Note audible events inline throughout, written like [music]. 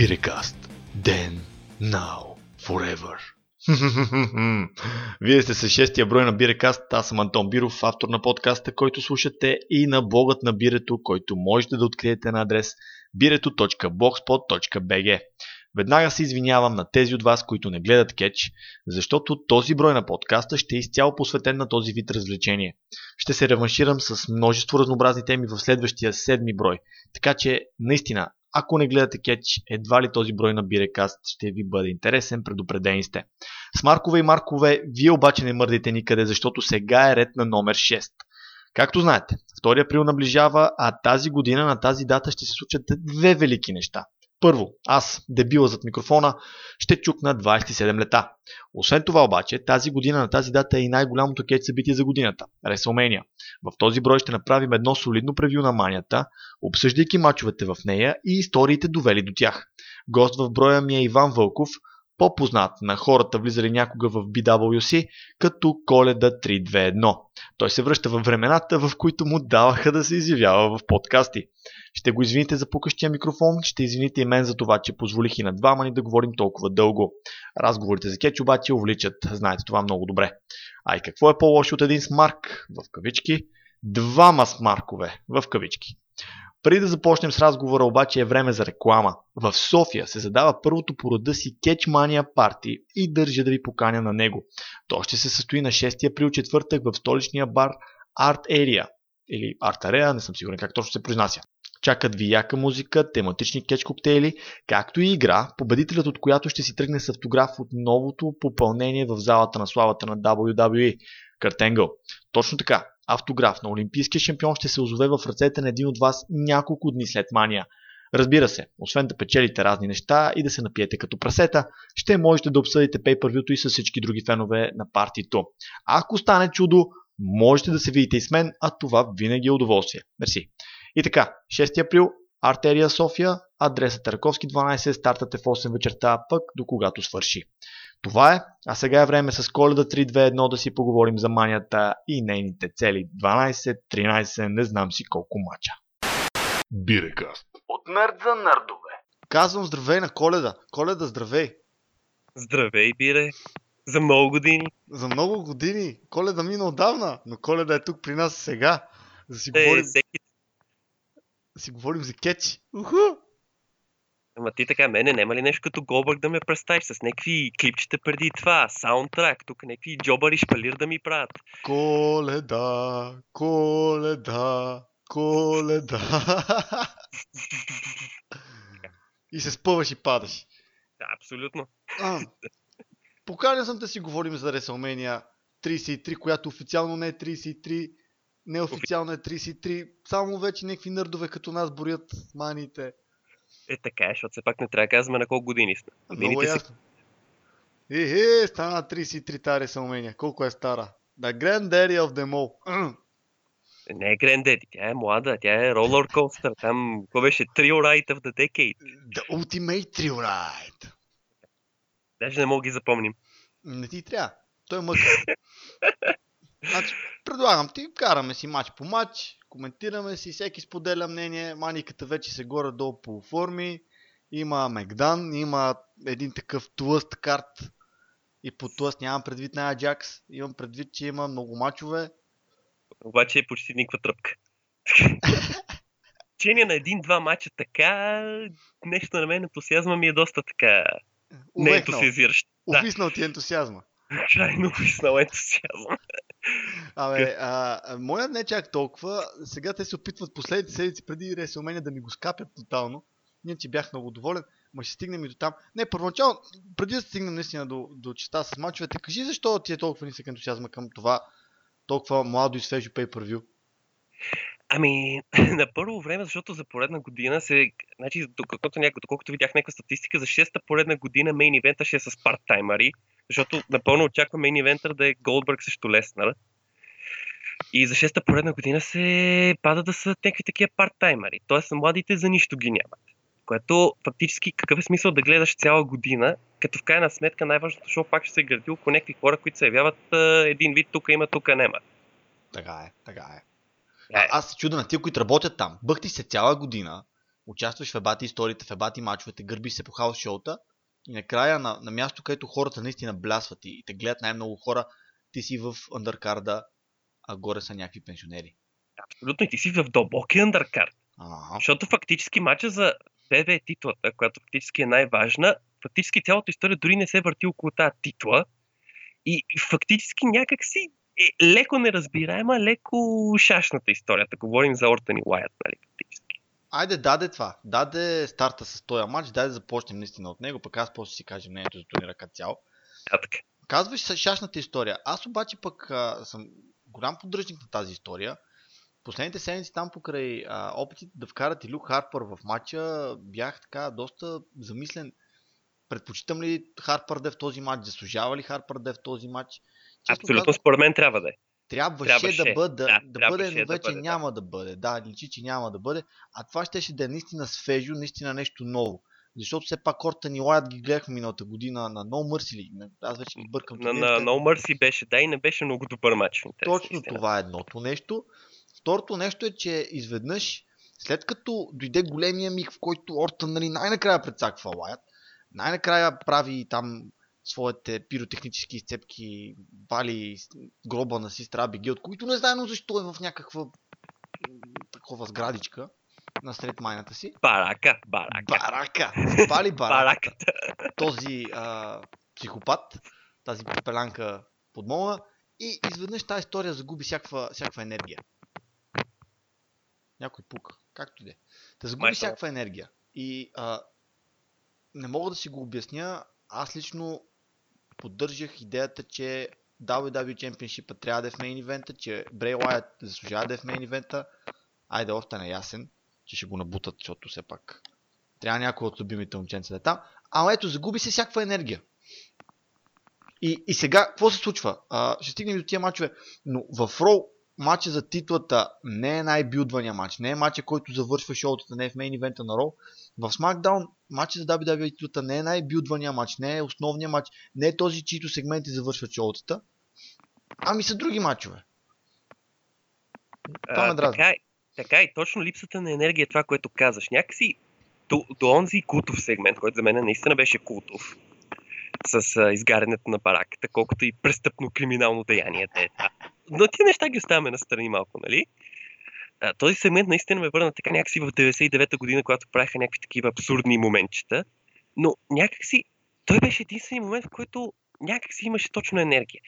Бирекаст. Then, now, forever. [laughs] Вие сте с шестия брой на Бирекаст. Аз съм Антон Биров, автор на подкаста, който слушате и на блогът на Бирето, който можете да откриете на адрес bireto.blogspot.bg. Веднага се извинявам на тези от вас, които не гледат кетч, защото този брой на подкаста ще е изцяло посветен на този вид развлечение. Ще се реванширам с множество разнообразни теми в следващия седми брой, така че наистина ако не гледате кетч, едва ли този брой на Бирекаст ще ви бъде интересен, предупредени сте. С Маркове и Маркове, вие обаче не мърдите никъде, защото сега е ред на номер 6. Както знаете, 2 април наближава, а тази година на тази дата ще се случат две велики неща. Първо, аз, дебила зад микрофона, ще чукна 27 лета. Освен това обаче, тази година на тази дата е и най-голямото кетч събитие за годината – Ресълмения. В този брой ще направим едно солидно превю на манията, обсъждайки мачовете в нея и историите довели до тях. Гост в броя ми е Иван Вълков, по-познат на хората влизали някога в BWC като Коледа 321. Той се връща във времената, в които му даваха да се изявява в подкасти. Ще го извините за пукащия микрофон, ще извините и мен за това, че позволих и на двама ни да говорим толкова дълго. Разговорите за кетч обаче увличат, знаете това много добре. А и какво е по-лошо от един смарк, в кавички? Двама смаркове, в кавички. Преди да започнем с разговора обаче е време за реклама. В София се задава първото по рода си Кетчмания парти и държа да ви поканя на него. То ще се състои на 6 април четвъртък в столичния бар Art Area или Art Area, не съм сигурен как точно се произнася. Чакат ви яка музика, тематични кетч коктейли, както и игра, победителят от която ще си тръгне с автограф от новото попълнение в залата на славата на WWE – Картенгъл. Точно така, автограф на олимпийския шампион ще се озове в ръцете на един от вас няколко дни след мания. Разбира се, освен да печелите разни неща и да се напиете като прасета, ще можете да обсъдите pay-per-view и с всички други фенове на партито. Ако стане чудо, можете да се видите и с мен, а това винаги е удоволствие. Мерси. И така, 6 април, Артерия София, адресът Раковски 12, стартът е в 8 вечерта, пък до когато свърши. Това е, а сега е време с коледа 3-2-1 да си поговорим за манията и нейните цели 12-13, не знам си колко мача. Бирекаст. От нърд за нърдове. Казвам здравей на коледа. Коледа, здравей. Здравей, Бире. За много години. За много години. Коледа мина отдавна, но коледа е тук при нас сега. Да си, Е, говорим, всеки... да си говорим за кетчи. Уху! Ама ти така, мене няма ли нещо като Голбърг да ме представиш с някакви клипчета преди това, саундтрак, тук някакви джобари шпалир да ми правят. Коледа, коледа, коледа. и се спъваш и падаш. Да, абсолютно. А, поканя съм да си говорим за WrestleMania 33, която официално не е 33, неофициално е 33, само вече някакви нърдове като нас борят маниите. Е така, е, защото все пак не трябва да казваме на колко години сме. Много Мините си ясно. Е, е, стана 33 та WrestleMania. Колко е стара? The Granddaddy of them all. Не е Грендеди, тя е млада, тя е ролер костър. Там, какво беше? Trio Ride of the Decade. The Ultimate Thrill Ride. Даже не мога ги запомним. Не ти трябва. Той е мъка. [laughs] значи, предлагам ти, караме си матч по матч, коментираме си, всеки споделя мнение, маниката вече се горе-долу по форми, има Мегдан, има един такъв тлъст карт и по тлъст нямам предвид на Аджакс, имам предвид, че има много мачове. Обаче е почти никаква тръпка. [laughs] Чения на един-два мача така, нещо на мен ентусиазма ми е доста така не Увехнал. ентусиазиращ. Да, Увиснал ти ентусиазма. [laughs] крайно увиснал ентусиазъм. Абе, а, моят не чак толкова. Сега те се опитват последните седмици преди WrestleMania да ми го скапят тотално. Ние, че бях много доволен, ма ще стигнем и до там. Не, първоначално, преди да стигнем наистина до, до частта с мачовете, кажи защо ти е толкова нисък ентусиазма към това толкова младо и свежо pay-per-view. Ами, [laughs] на първо време, защото за поредна година се... Значи, доколкото, няко, доколкото видях някаква статистика, за шеста поредна година мейн ивента ще е с парт-таймари, защото напълно очаквам мейн ивента да е Голдбърг срещу Леснар. И за шеста поредна година се пада да са някакви такива парт-таймари. Тоест, младите за нищо ги нямат. Което фактически какъв е смисъл да гледаш цяла година, като в крайна сметка най-важното шоу пак ще се гради около някакви хора, които се явяват един вид тук има, тук няма. Така е, така е. Е. А, аз се чуда на тия, които работят там. Бъхти се цяла година, участваш в ебати историите, в ебати мачовете, гърбиш се по хаос шоута и накрая на, на място, където хората наистина блясват и, и те гледат най-много хора, ти си в андъркарда, а горе са някакви пенсионери. Абсолютно и ти си в дълбокия андъркарт. Ага. Защото фактически матча за ББ е титлата, която фактически е най-важна, фактически цялата история дори не се върти около тази титла. И фактически някак си е леко неразбираема, леко шашната история. Да говорим за Ортън и Уайът, нали. Айде, даде това. Даде старта с този матч, дай да започнем наистина от него, пък аз после си кажем мнението за турнира като цяло. А, така. Казваш с шашната история. Аз обаче пък а, съм голям поддръжник на тази история. Последните седмици там покрай а, опитите да вкарат и Люк Харпър в матча, бях така доста замислен. Предпочитам ли Харпър да е в този матч? Заслужава ли Харпър да е в този матч? Абсолютно според мен трябва да е. трябваше, трябваше. да бъде, Да, да, да бъде, но да вече бъде, да. няма да бъде. Да, личи, че няма да бъде. А това щеше да е наистина свежо, наистина нещо ново. Защото все пак Ортън и Лайт ги гледахме миналата година на No Mercy ли? Аз вече ги бъркам. На, на. No Mercy беше, да, и не беше много добър матч. Точно истината. това е едното нещо. Второто нещо е, че изведнъж, след като дойде големия миг, в който Ортън нали, най-накрая прецаква Лайт, най-накрая прави там своите пиротехнически изцепки, вали гроба на сестра Абигил, от които не знаем защо е в някаква такова сградичка насред майната си. Барака, барака. Барака! Пали барака. Този а, психопат, тази пепелянка подмола и изведнъж тази история загуби всякаква, всякаква енергия. Някой пука, както и да загуби всякаква енергия. И а, не мога да си го обясня. Аз лично поддържах идеята, че WWE Championship трябва да е в мейн ивента, че Bray Wyatt заслужава да е в мейн ивента. Айде, още не ясен, че ще го набутат, защото все пак трябва някой от любимите момченца да е там. Ама ето, загуби се всякаква енергия. И, и сега, какво се случва? А, ще стигнем до тия матчове, но в Роу матча за титлата не е най-билдвания матч, не е матча, който завършва шоутата, не е в мейн ивента на Роу. В SmackDown матча за WWE не е най-билдвания матч, не е основния матч, не е този, чието сегменти завършват шоутата, ами са други матчове. Това ме дразни. така, е- така и точно липсата на енергия е това, което казваш. Някакси до, до онзи култов сегмент, който за мен наистина беше култов, с а, изгарянето на бараката, колкото и престъпно криминално деяние да е това. Но тия неща ги оставяме настрани малко, нали? А, този сегмент наистина ме върна така някакси в 99-та година, когато правиха някакви такива абсурдни моментчета. Но някакси той беше единствения момент, в който някакси имаше точно енергия.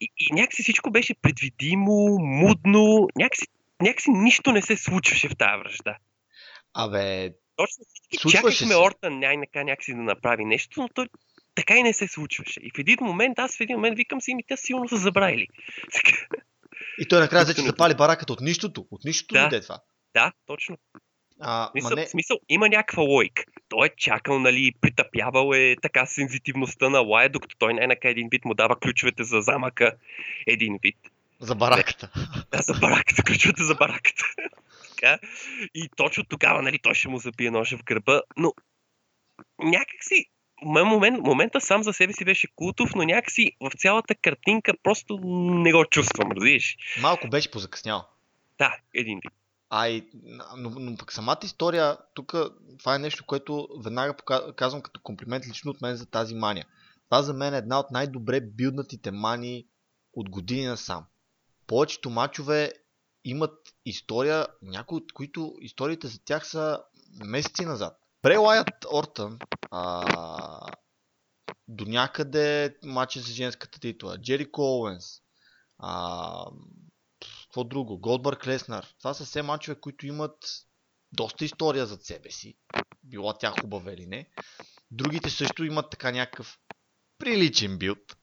И, и някакси всичко беше предвидимо, мудно, някакси, някакси нищо не се случваше в тази връжда. Абе, Точно всички чакахме се. Ортън най-нака някакси да направи нещо, но той така и не се случваше. И в един момент, аз в един момент викам си, ми те силно са забравили. И той накрая взе, че Абсолютно. запали бараката от нищото. От нищото Да. дойде това. да, точно. А, Смисъл, не, смисъл, има някаква лойка. Той е чакал, нали, притъпявал е така сензитивността на Лая, докато той най-нака един вид му дава ключовете за замъка. Един вид. за бараката. Да, за бараката, ключовете за бараката. [laughs] така. И точно тогава, нали, той ще му забие ножа в гърба, но някакси момент, момента сам за себе си беше култов, но някакси в цялата картинка просто не го чувствам, разбираш? Малко беше позакъснял. Да, един вид. А и, но, но пък самата история, тук това е нещо, което веднага казвам като комплимент лично от мен за тази мания. Това за мен е една от най-добре билднатите мани от години насам. Повечето мачове имат история, някои от които историите за тях са месеци назад. Бре Лайът Ортън, а, до някъде матча за женската титла, Джерико Оуенс, а, какво друго? Голдбърг Леснар. Това са все мачове, които имат доста история зад себе си. Била тя хубава или не. Другите също имат така някакъв приличен билд.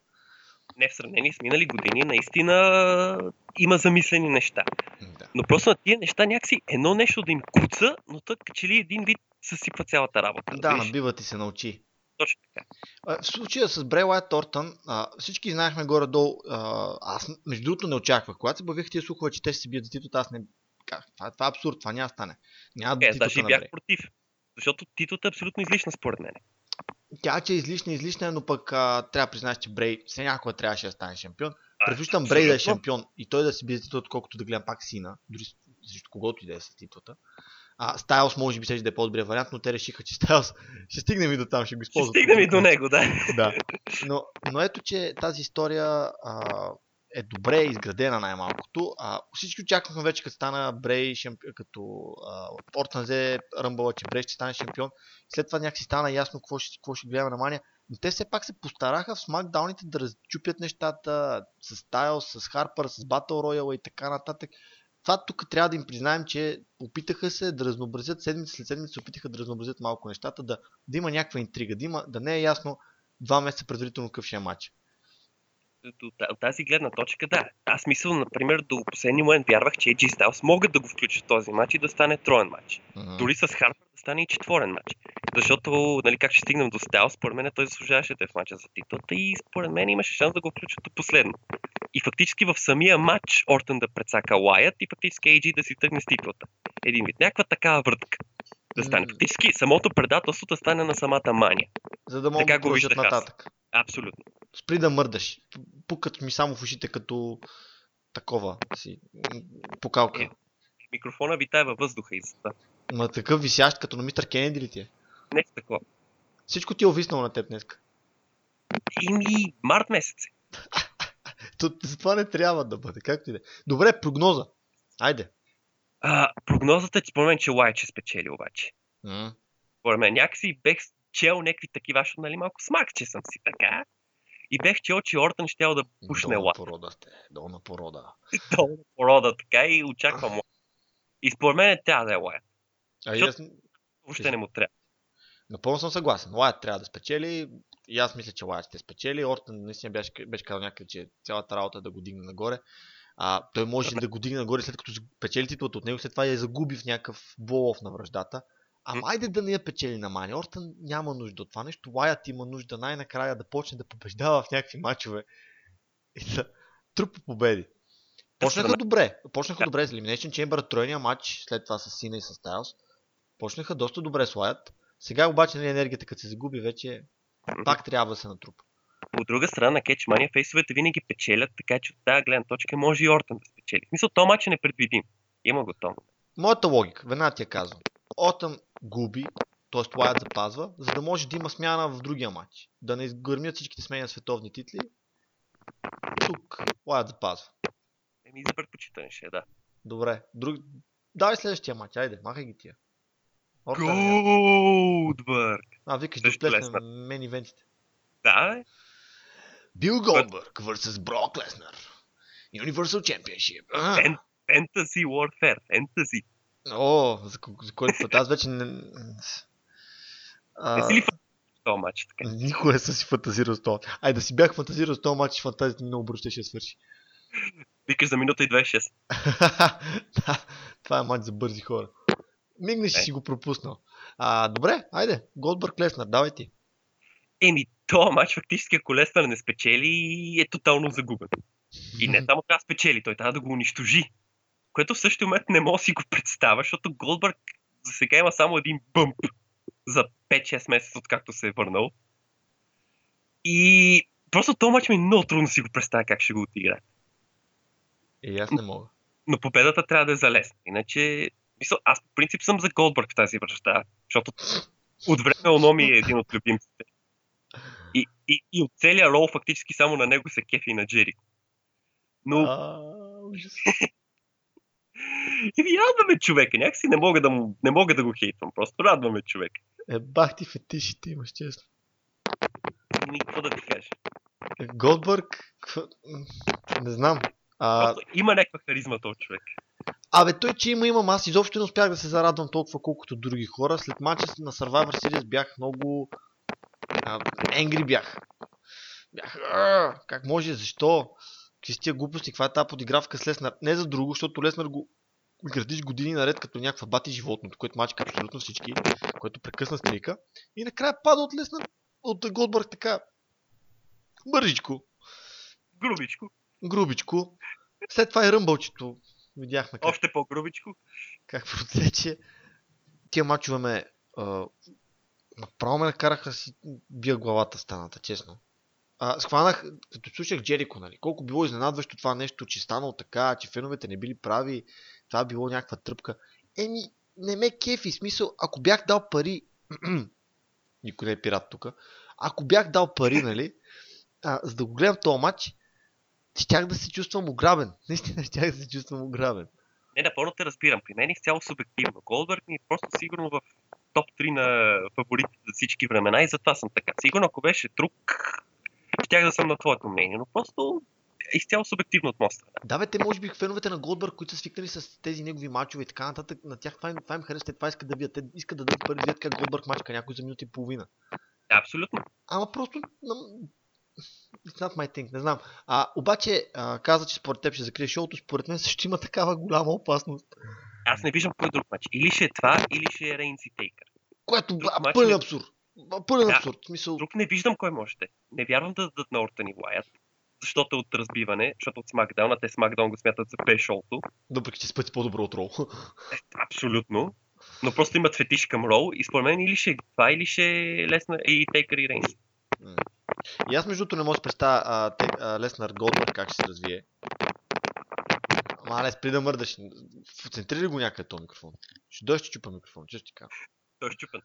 Не в сравнение с минали години, наистина има замислени неща. Да. Но просто на тия неща някакси едно нещо да им куца, но тък че ли един вид съсипва цялата работа. да, разбираш? набива ти се на очи. Точно така. В случая с Брей Лайт Тортън, а, всички знаехме горе-долу, а, аз между другото не очаквах. Когато се бавих тия слухове, че те ще се бият за титлата, аз не... Как? Това, това е абсурд, това няма да стане. Няма да Е, даже бях против. Защото титлата е абсолютно излишна според мен. Тя, че е излишна, излишна, е, но пък а, трябва да признаеш, че Брей все някога трябваше да стане шампион. Предпочитам Брей да е шампион и той да си бие титлата, отколкото да гледам пак сина, дори срещу когото и да е с титлата. А, Стайлс може би ще да е по-добрия вариант, но те решиха, че Стайлс [laughs] ще стигнем и до там, ще го Ще използват. стигнем и до него, да. Да. Но, но ето, че тази история а, е добре изградена най-малкото. А, всички очаквахме вече, като стана Брей, шампи... като а, Ортън взе Ръмбъла, че Брей ще стане шампион. След това някакси стана ясно какво ще, какво ще гледаме на Мания. Но те все пак се постараха в смакдауните да разчупят нещата с Стайлс, с Харпър, с Battle Royale и така нататък. Това тук трябва да им признаем, че опитаха се да разнообразят седмица след седмица, се опитаха да разнообразят малко нещата, да, да има някаква интрига, да, има, да не е ясно два месеца предварително какъв ще е матч. От, тази гледна точка, да. Аз мисля, например, до последния момент вярвах, че AJ Styles могат да го включат в този матч и да стане троен матч. Дори с Харпер да стане и четворен матч. Защото, нали, как ще стигнем до Стайлс, според мен той заслужаваше да е в матча за титлата и според мен имаше шанс да го включат до последно. И фактически в самия матч Ортън да прецака Лайът и фактически AJ да си тръгне с титлата. Един вид. Някаква такава въртка да стане. Фактически самото предателство да стане на самата мания. За да могат да го продължат виждах аз. нататък. Абсолютно. Спри да мърдаш. Пукат ми само в ушите като такова си. Покалка. Е. Микрофона витае във въздуха и за. Ма такъв висящ като на мистер Кенеди ли ти е? Не е такова. Всичко ти е овиснало на теб днес. Ими, март месец. Е. То, това не трябва да бъде, както и да е. Добре, прогноза. Айде. А, прогнозата е, според мен, че Лайт ще спечели обаче. Според мен, някакси бех чел някакви такива, защото нали малко смак, че съм си така. И бех чел, че Ортън ще да пушне Долна Лайт. порода сте. Долна порода. [laughs] Долна порода, така и очаквам Лайт. И според мен трябва да е Лайт. А Защото- аз Въобще не му трябва. напълно съм съгласен. Лайт трябва да спечели. И аз мисля, че Лайт ще спечели. Ортън наистина беше, беше казал някъде, че цялата работа е да го дигне нагоре. А, той може да го дигне нагоре след като печели титлата от него, след това я загуби в някакъв болов на връждата. Ама айде да не я печели на Мани. Ортън няма нужда от това нещо. Лайът има нужда най-накрая да почне да побеждава в някакви матчове и да трупа победи. Почнаха Да. добре. Почнаха Да. добре с Elimination Chamber, тройния матч, след това с Сина и с Стайлс. Почнаха доста добре с Лайът. Сега обаче нали, енергията, като се загуби, вече пак трябва да се натрупа. От друга страна, на кетчмания фейсовете винаги печелят, така че от тази гледна точка може и Ортън да спечели. В Смисъл, то матч е непредвидим. Има го то. Моята логика, веднага ти я казвам. Отън губи, т.е. Лайът запазва, за да може да има смяна в другия матч. Да не изгърмят всичките смени на световни титли. Тук Лайът запазва. Еми, за предпочитане ще е, да. Добре. Друг... Давай следващия матч, айде, махай ги тия. Голдбърг! А, викаш да Леснар. мен ивентите. Да, бе. Бил Голдбърг vs. Брок Леснар. Universal Championship. Fantasy Warfare. Fantasy. О, за, за който път аз вече не... А, Не си ли този матч? Така? Никога не съм си фантазирал с това. Ай, да си бях фантазирал с този матч, фантазията ми много бързо ще свърши. Викаш за минута и 26. [laughs] Да, това е матч за бързи хора. Мигнеш и Е. си го пропуснал. А, добре, айде, Голдбърг Леснар, давай ти. Еми, този матч фактически, ако Леснар не спечели, е тотално загубен. И не само трябва да спечели, той трябва да го унищожи. Което в същия момент не мога да си го представя, защото Голдбърг за сега има само един бъмп за 5-6 месеца, откакто се е върнал. И просто този матч ми е много трудно да си го представя как ще го отиграе. И аз не мога. Но победата трябва да е за Леснар. Иначе, мисъл, аз по принцип съм за Голдбърг в тази връжда, защото от време Ономи е един от любимците. И, и, и от целия рол фактически само на него се кефи на Джери. Но А, [laughs] и ви радваме човека. Някакси не мога да, му, не мога да го хейтвам. Просто радваме човек. Е, бах ти фетишите имаш, честно. Ами, какво да ти кажа? Голдбърг, какво- м, не знам. А, Просто има някаква харизма този човек. Абе, той, че има, имам. Аз изобщо не успях да се зарадвам толкова, колкото други хора. След мача на Survivor Series бях много... А, енгри бях. Бях... «Арр, Как може? Защо? Какви са тия глупости? Каква е тази подигравка с Леснар? Не за друго, защото Леснар го градиш години наред като някаква бати животното, което мачка абсолютно всички, което прекъсна стрика. И накрая пада от Леснар, от Голдбърг така. Бързичко, Грубичко. грубичко. След това и ръмбълчето. Видяхме как Още по-грубичко. как протече. Тия мачове ме а, направо ме накараха да си бия главата в стената, честно. А, схванах, като слушах Джерико, нали, колко било изненадващо това нещо, че станало така, че феновете не били прави, това било някаква тръпка. Еми, не ме кефи, смисъл, ако бях дал пари, [clears throat] никой не е пират тук, ако бях дал пари, нали, а, за да го гледам този матч, щях да се чувствам ограбен. Наистина щях да се чувствам ограбен. Не, напълно те разбирам. При мен е изцяло субективно. Голдбърг ми е просто сигурно в топ 3 на фаворитите за всички времена и затова съм така. Сигурно ако беше друг, щях да съм на твоето мнение, но просто е изцяло субективно от моя страна. Да, бе, те може би феновете на Голдбърг, които са свикнали с тези негови мачове и така нататък, на тях това им, това им харесва, това искат да бият. Те искат да дадат пари, да видят как Голдбърг мачка някой за минути и половина. Да, абсолютно. Ама просто... It's not my thing, не знам. А, обаче, а, каза, че според теб ще закрие шоуто, според мен също има такава голяма опасност. Аз не виждам кой друг матч. Или ще е това, или ще е Рейнс и Тейкър. Което а, пълен не- абсурд. Пълен Да. абсурд. Смисъл, Друг не виждам кой може е. Не вярвам да дадат на Ортън и Уайат. Защото е от разбиване, защото от SmackDown, а те SmackDown го смятат за пе шоуто. въпреки че с пъти по-добро от Роу. Абсолютно. Но просто имат фетиш към Роу и според мен или ще е това, или ще е Лесна и Тейкър и Рейнс. И аз между другото не мога да представя а, те, а, Леснар Голдбърг как ще се развие. Ама Алес, при да мърдаш, центрира го някъде този микрофон. Ще дойде ще чупа микрофон, че ще ти кажа. Той е щупен.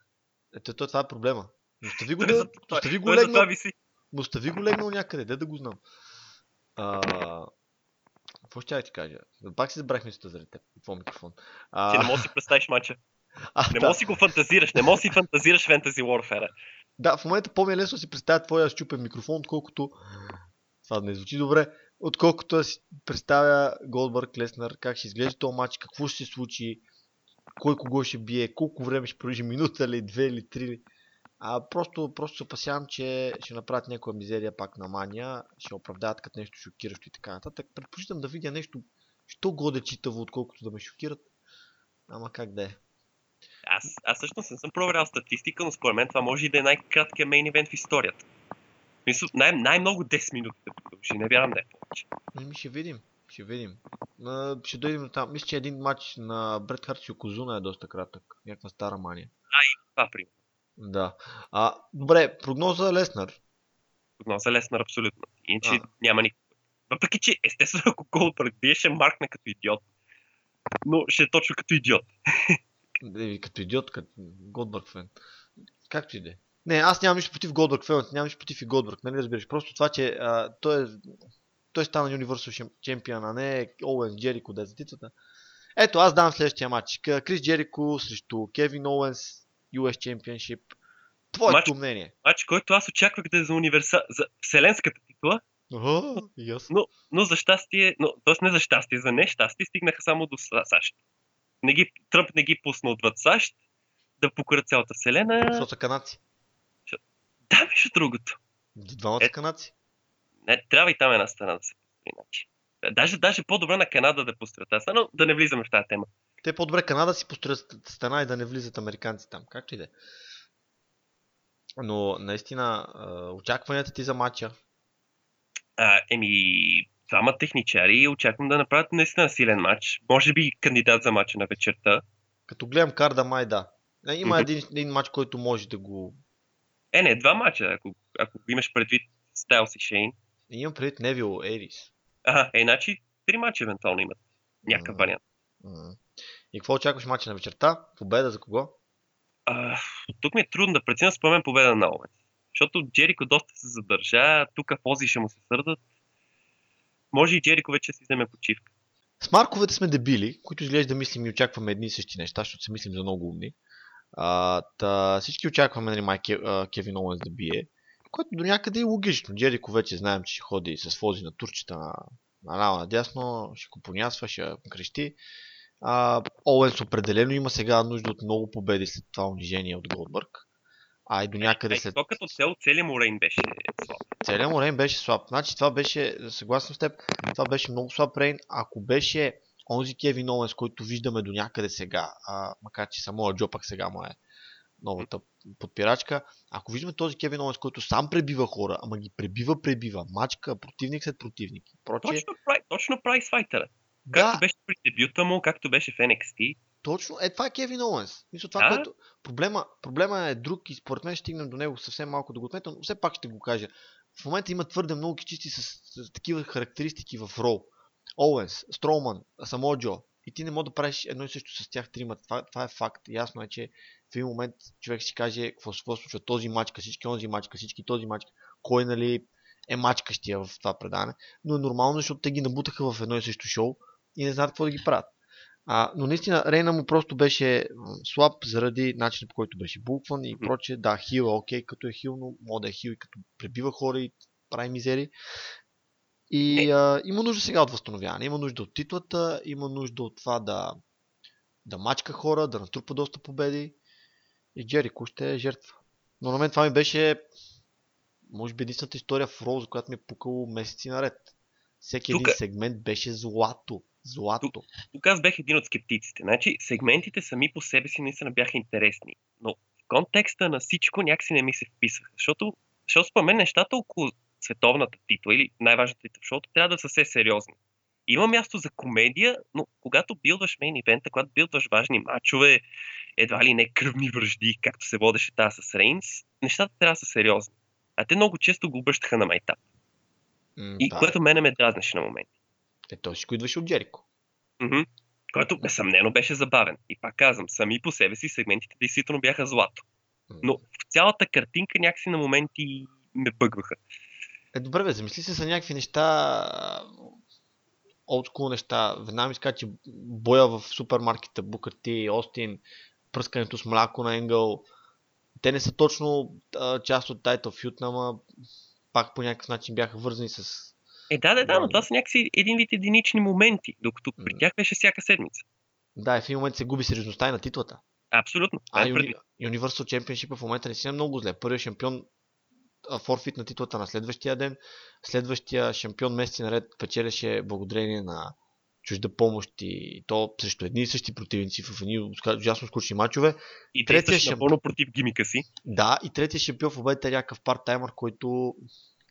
Ето, то, това е проблема. Остави го, Той, да, остави го легнал, виси. остави го легнал някъде, де да го знам. А, какво ще я ти кажа? Пак си забрах мисълта заради теб. Какво микрофон? А, Ти не можеш да си представиш мача. [laughs] а, Не да. можеш си го фантазираш. Не можеш да си фантазираш Fantasy Warfare. Да, в момента по-ми лесно да си представя твоя щупен микрофон, отколкото... Това не звучи добре. Отколкото да си представя Голдбърг, Леснар, как ще изглежда този матч, какво ще се случи, кой кого ще бие, колко време ще продължи, минута ли, две или три. А просто, просто се опасявам, че ще направят някоя мизерия пак на мания, ще оправдаят като нещо шокиращо и така нататък. Предпочитам да видя нещо, що годе читаво, отколкото да ме шокират. Ама как да е. Аз, аз всъщност не съм проверял статистика, но според мен това може и да е най-краткият мейн ивент в историята. Мисля, най- най-много 10 минути да продължи. Не вярвам да е повече. Ами ще видим. Ще видим. А, ще дойдем до там. Мисля, че един матч на Бред Харт и Йокозуна е доста кратък. Някаква стара мания. Това пример. Да. А, добре, прогноза Леснар. Прогноза Леснар абсолютно. Иначе А. няма никакъв. Въпреки, че естествено, ако Голдбърг бие, ще маркне като идиот. Но ще е точно като идиот. [laughs] Е, като идиот, като Голдбърг фен. Както и да е. Не, аз нямам нищо против Голдбърг фен, нямам нищо против и Голдбърг, нали разбираш? Просто това, че а, той, е, той стана Universal Champion, а не Оуенс Джерико да е за титлата. Ето, аз давам следващия матч. Крис Джерико срещу Кевин Оуенс, US Championship. Твоето Матч- мнение. Мач, който аз очаквах да е за, универса... за вселенската титла, Ага, ясно. но, но за щастие, но, т.е. не за щастие, за нещастие, стигнаха само до Са- САЩ. Не ги, Тръмп не ги пусна отвъд САЩ да покорят цялата вселена. Защото са канадци. Да, между другото. Двамата Е. канадци. Не, трябва и там една страна да се иначе. Даже, даже по-добре на Канада да построят тази страна, но да не влизаме в тази тема. Те по-добре Канада си построят ст- стена и да не влизат американци там. Както и да е. Но наистина, очакванията ти за матча. А, еми, двама техничари очаквам да направят наистина силен матч. Може би кандидат за матча на вечерта. Като гледам карда май да. Е, Има Мгм. един, един матч, който може да го... Е, не, два матча, ако, ако имаш предвид Стайлс и Шейн. Имам предвид Невил Ерис. Ага, е, значи три матча евентуално имат. Някакъв вариант. М. И какво очакваш матча на вечерта? Победа за кого? А, тук ми е трудно да преценя, според мен победа на Овец. Защото Джерико доста се задържа, тук Фози ще му се сърдат. Може и Джерико вече си вземе почивка. С марковете сме дебили, които изглежда да мислим и очакваме едни и същи неща, защото се мислим за много умни. А, та, всички очакваме нали, май Кевин Оуенс да бие, което до някъде е логично. Джерико вече знаем, че ще ходи с фози на турчета на, наляво надясно, ще го понясва, ще крещи. А, Оуенс определено има сега нужда от много победи след това унижение от Голдбърг. А и до някъде Е, след то като цяло целият му рейн беше слаб. Целият му рейн беше слаб. Значи това беше, съгласен с теб, това беше много слаб рейн. Ако беше онзи Кевин Оуенс, който виждаме до някъде сега, а, макар че самоя Джо пък сега му е новата подпирачка, ако виждаме този Кевин Оуенс, който сам пребива хора, ама ги пребива, пребива, мачка, противник след противник. и Прочее, Точно, точно Прайс Файтера. Както да, беше при дебюта му, както беше в NXT. Точно, е това е Кевин Оуенс. Мисля, това, Да. което... Проблема, проблема е друг и според мен ще стигнем до него съвсем малко да го отметам, но все пак ще го кажа. В момента има твърде много кичисти с, с, такива характеристики в рол. Оуенс, Строуман, Само Джо. И ти не можеш да правиш едно и също с тях трима. Това, това е факт. Ясно е, че в един момент човек ще си каже какво се случва този мачка, всички онзи мачка, всички този мачка. Кой нали е мачкащия в това предаване. Но е нормално, защото те ги набутаха в едно и също шоу и не знаят какво да ги правят. А, но наистина Рейна му просто беше слаб заради начина по който беше букван и прочее. Да, хил е окей като е хил, но може да е хил и като пребива хора и прави мизери. И а, има нужда сега от възстановяване. Има нужда от титлата, има нужда от това да, да мачка хора, да натрупа доста победи. И Джерико ще е жертва. Но на мен това ми беше, може би, единствената история в Роу, за която ми е пукало месеци наред. Всеки един Тука- сегмент беше злато. Злато. Тук аз бях един от скептиците. Значи, сегментите сами по себе си наистина бяха интересни, но в контекста на всичко някакси не ми се вписаха. Защото, защото според мен нещата около световната титла или най-важната титла в шоуто трябва да са все сериозни. Има място за комедия, но когато билдваш мейн ивента, когато билдваш важни матчове, едва ли не кръвни връжди, както се водеше тази с Рейнс, нещата трябва да са сериозни. А те много често го обръщаха на майтап. М, И да. което мене ме дразнеше на моменти. Е, той всичко идваше от Джерико. Мгм. Който несъмнено беше забавен. И пак казвам, сами по себе си сегментите действително бяха злато. Но в цялата картинка някакси на моменти ме бъгваха. Е, добре, бе, замисли се за някакви неща, олдскул неща. Веднага ми скача боя в супермаркета, Букър Ти, Остин, пръскането с мляко на Енгъл. Те не са точно а, част от Title Feud, ама пак по някакъв начин бяха вързани с... Е, да, да, да, но това са някакси един вид единични моменти, докато при тях беше всяка седмица. Да, в един момент се губи сериозността и на титлата. Абсолютно. А е предвид. Universal Championship в момента не си е много зле. Първият шампион форфит на титлата на следващия ден. Следващия шампион месеци наред печелеше благодарение на чужда помощ и то срещу едни и същи противници в едни ужасно скучни мачове. И третия действаше шамп- напълно против гимика си. Да, и третия шампион в момента е някакъв парт-таймър, който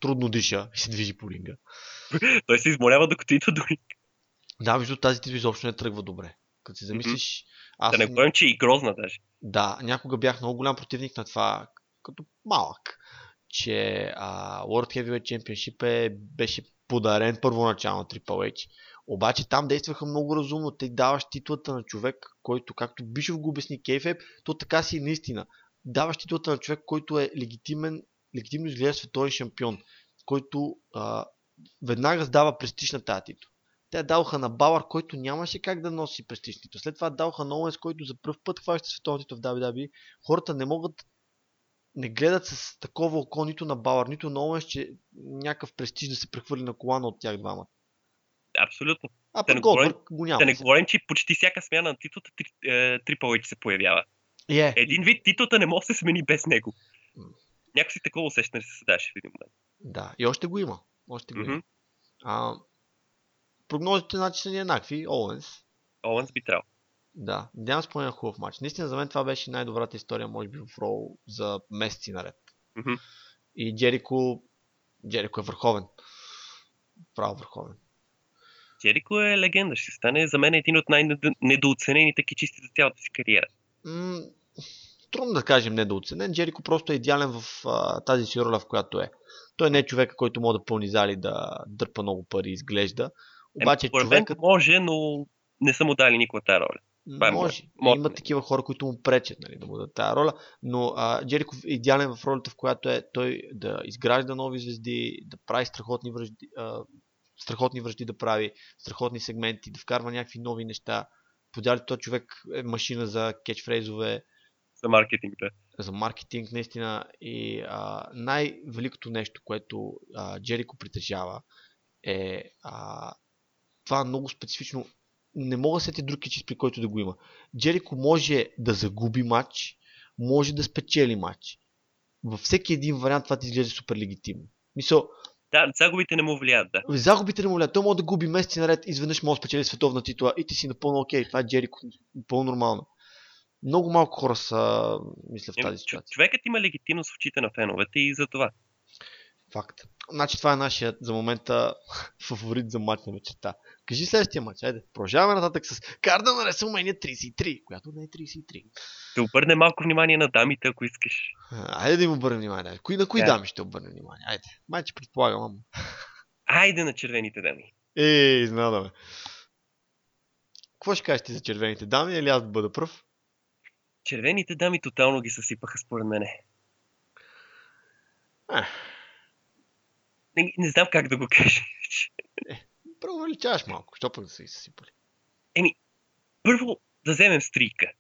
трудно диша и се движи по ринга. [laughs] Той се измолява докато идва до ринг. Да, между тази титла изобщо не тръгва добре. Като си замислиш, аз Да не говорим, че е и грозна даже. Да, някога бях много голям противник на това, като малък, че а, World Heavyweight Championship е, беше подарен първоначално Triple H. Обаче там действаха много разумно. Те даваш титлата на човек, който, както Бишов го обясни Кейфеб, то така си е наистина. Даваш титлата на човек, който е легитимен, легитимно изглежда световен шампион, който а, веднага сдава престиж на тази титла. Те я даваха на Бауър, който нямаше как да носи престиж титла. След това даваха на Оуенс, който за първ път хваща световен титла в WWE. Хората не могат не гледат с такова око нито на Бауър, нито на Оуенс, че някакъв престиж да се прехвърли на колана от тях двамата. Абсолютно. А Да не говорим- го няма. Да не говорим, че почти всяка смяна на титлата е, H се появява. И е, Един вид титлата не може да се смени без него. Някакси такова усещане се създаваше в един момент. да. И още го има. Още го има. Мгм. А, прогнозите значи са ни еднакви. Оуенс. Оуенс би трябвало. Да, поне на хубав матч. Наистина за мен това беше най-добрата история, може би, в Роу за месеци наред. Мгм. И Джерико, Джерико е върховен. Право върховен. Джерико е легенда. Ще стане за мен един от най-недооценените кичисти за цялата си кариера. М- трудно да кажем недооценен. Джерико просто е идеален в а, тази си роля, в която е. Той не е човека, който може да пълни зали, да дърпа много пари, изглежда. Обаче мен човекът може, но не са му дали никога тази роля. това е може. Има такива хора, които му пречат нали, да му дадат тази роля, но а, Джерико е идеален в ролята, в която е той да изгражда нови звезди, да прави страхотни връжди, а, страхотни връжди да прави, страхотни сегменти, да вкарва някакви нови неща. Подяли този човек е машина за кетчфрейзове, За маркетинг, да. за маркетинг наистина и а, най-великото нещо, което а, Джерико притежава е а, това много специфично. Не мога да сетя друг кичис, при който да го има. Джерико може да загуби матч, може да спечели матч. Във всеки един вариант това ти изглежда супер легитимно. Мисъл, Да, загубите не му влияят, да. загубите не му влияят. Той може да губи месеци наред, изведнъж може да спечели световна титла и ти си напълно окей. Това е Джерико, напълно нормално. Много малко хора са, мисля, в тази ситуация. Човекът има легитимност в очите на феновете и за това. Факт. Значи това е нашия за момента [laughs] фаворит за матч на вечерта. Кажи следващия матч, айде. Продължаваме нататък с карда на Реселмения 33, която не е 33. Ще обърне малко внимание на дамите, ако искаш. Айде да им обърнем внимание. Кои, на кои Да. дами ще обърнем внимание? Айде. Майче предполагам, ама. Айде на червените дами. Ей, изненадаме. Какво ще кажеш ти за червените дами или аз да бъда пръв? Червените дами тотално ги съсипаха според мене. Ех. Не, не знам как да го кажа. Преувеличаваш малко, що пък да са ги съсипали. Първо да вземем стрика.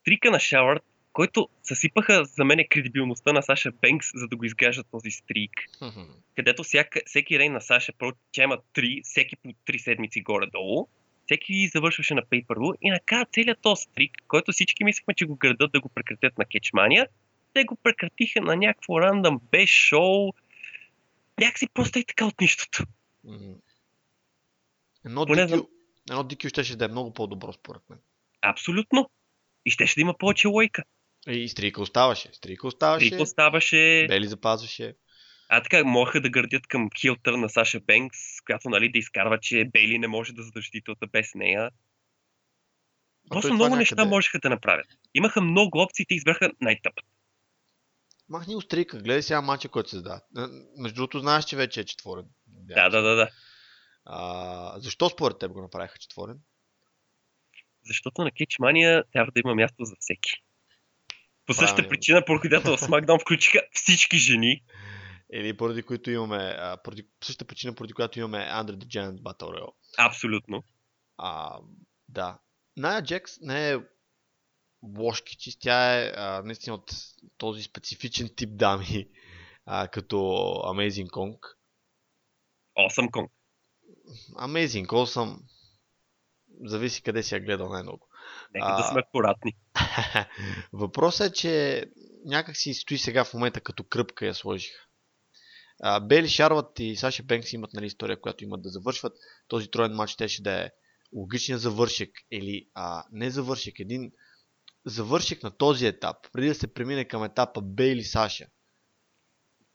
Стрика на Шауърд, който съсипаха за мен кредибилността на Саша Бенкс, за да го изгаждат този стрик. където всяка, всеки рейн на Саша тя има три, всеки по три седмици горе-долу, всеки завършваше на per и накрая целият този стрик, който всички мислехме, че го градат да го прекратят на Кетчмания, те го прекратиха на някакво рандъм без шоу, някакси просто и така от нищото. Едно Поне дикю, едно дикю щеше да е много по-добро според мен. Абсолютно. И щеше да има повече лойка. И стрика оставаше. Стрика оставаше. Стрик оставаше. Бели запазваше. А така, могаха да градят към хилтър на Саша Бенкс, която нали, да изкарва, че Бейли не може да задържи титлата без нея. Просто много неща можеха да направят. Имаха много опции и те избраха най-тъпът. Махни го стрика, гледай сега матча, който се задава. Между другото, знаеш, че вече е четворен. Да, да, да, да. А, защо според теб го направиха четворен? Защото на Кетчмания трябва да има място за всеки. По същата Правилно. причина, поради която в SmackDown включиха всички жени. Или поради които имаме, а, поради същата причина, поради която имаме Under the Giant Battle Royale. Абсолютно. А, да. Ная Джекс не е лош кичис, тя е а, наистина от този специфичен тип дами, а, като Amazing Kong. Awesome Kong. Amazing Awesome. Зависи къде си я гледал най-много. Нека А. да сме акуратни. [laughs] Въпросът е, че някак си стои сега в момента като кръпка я сложиха. А, Бели Шарват и Саша Бенкс имат нали, история, която имат да завършват. Този троен матч щеше да е логичният завършек или а, не завършек, един завършек на този етап, преди да се премине към етапа Бейли Саша.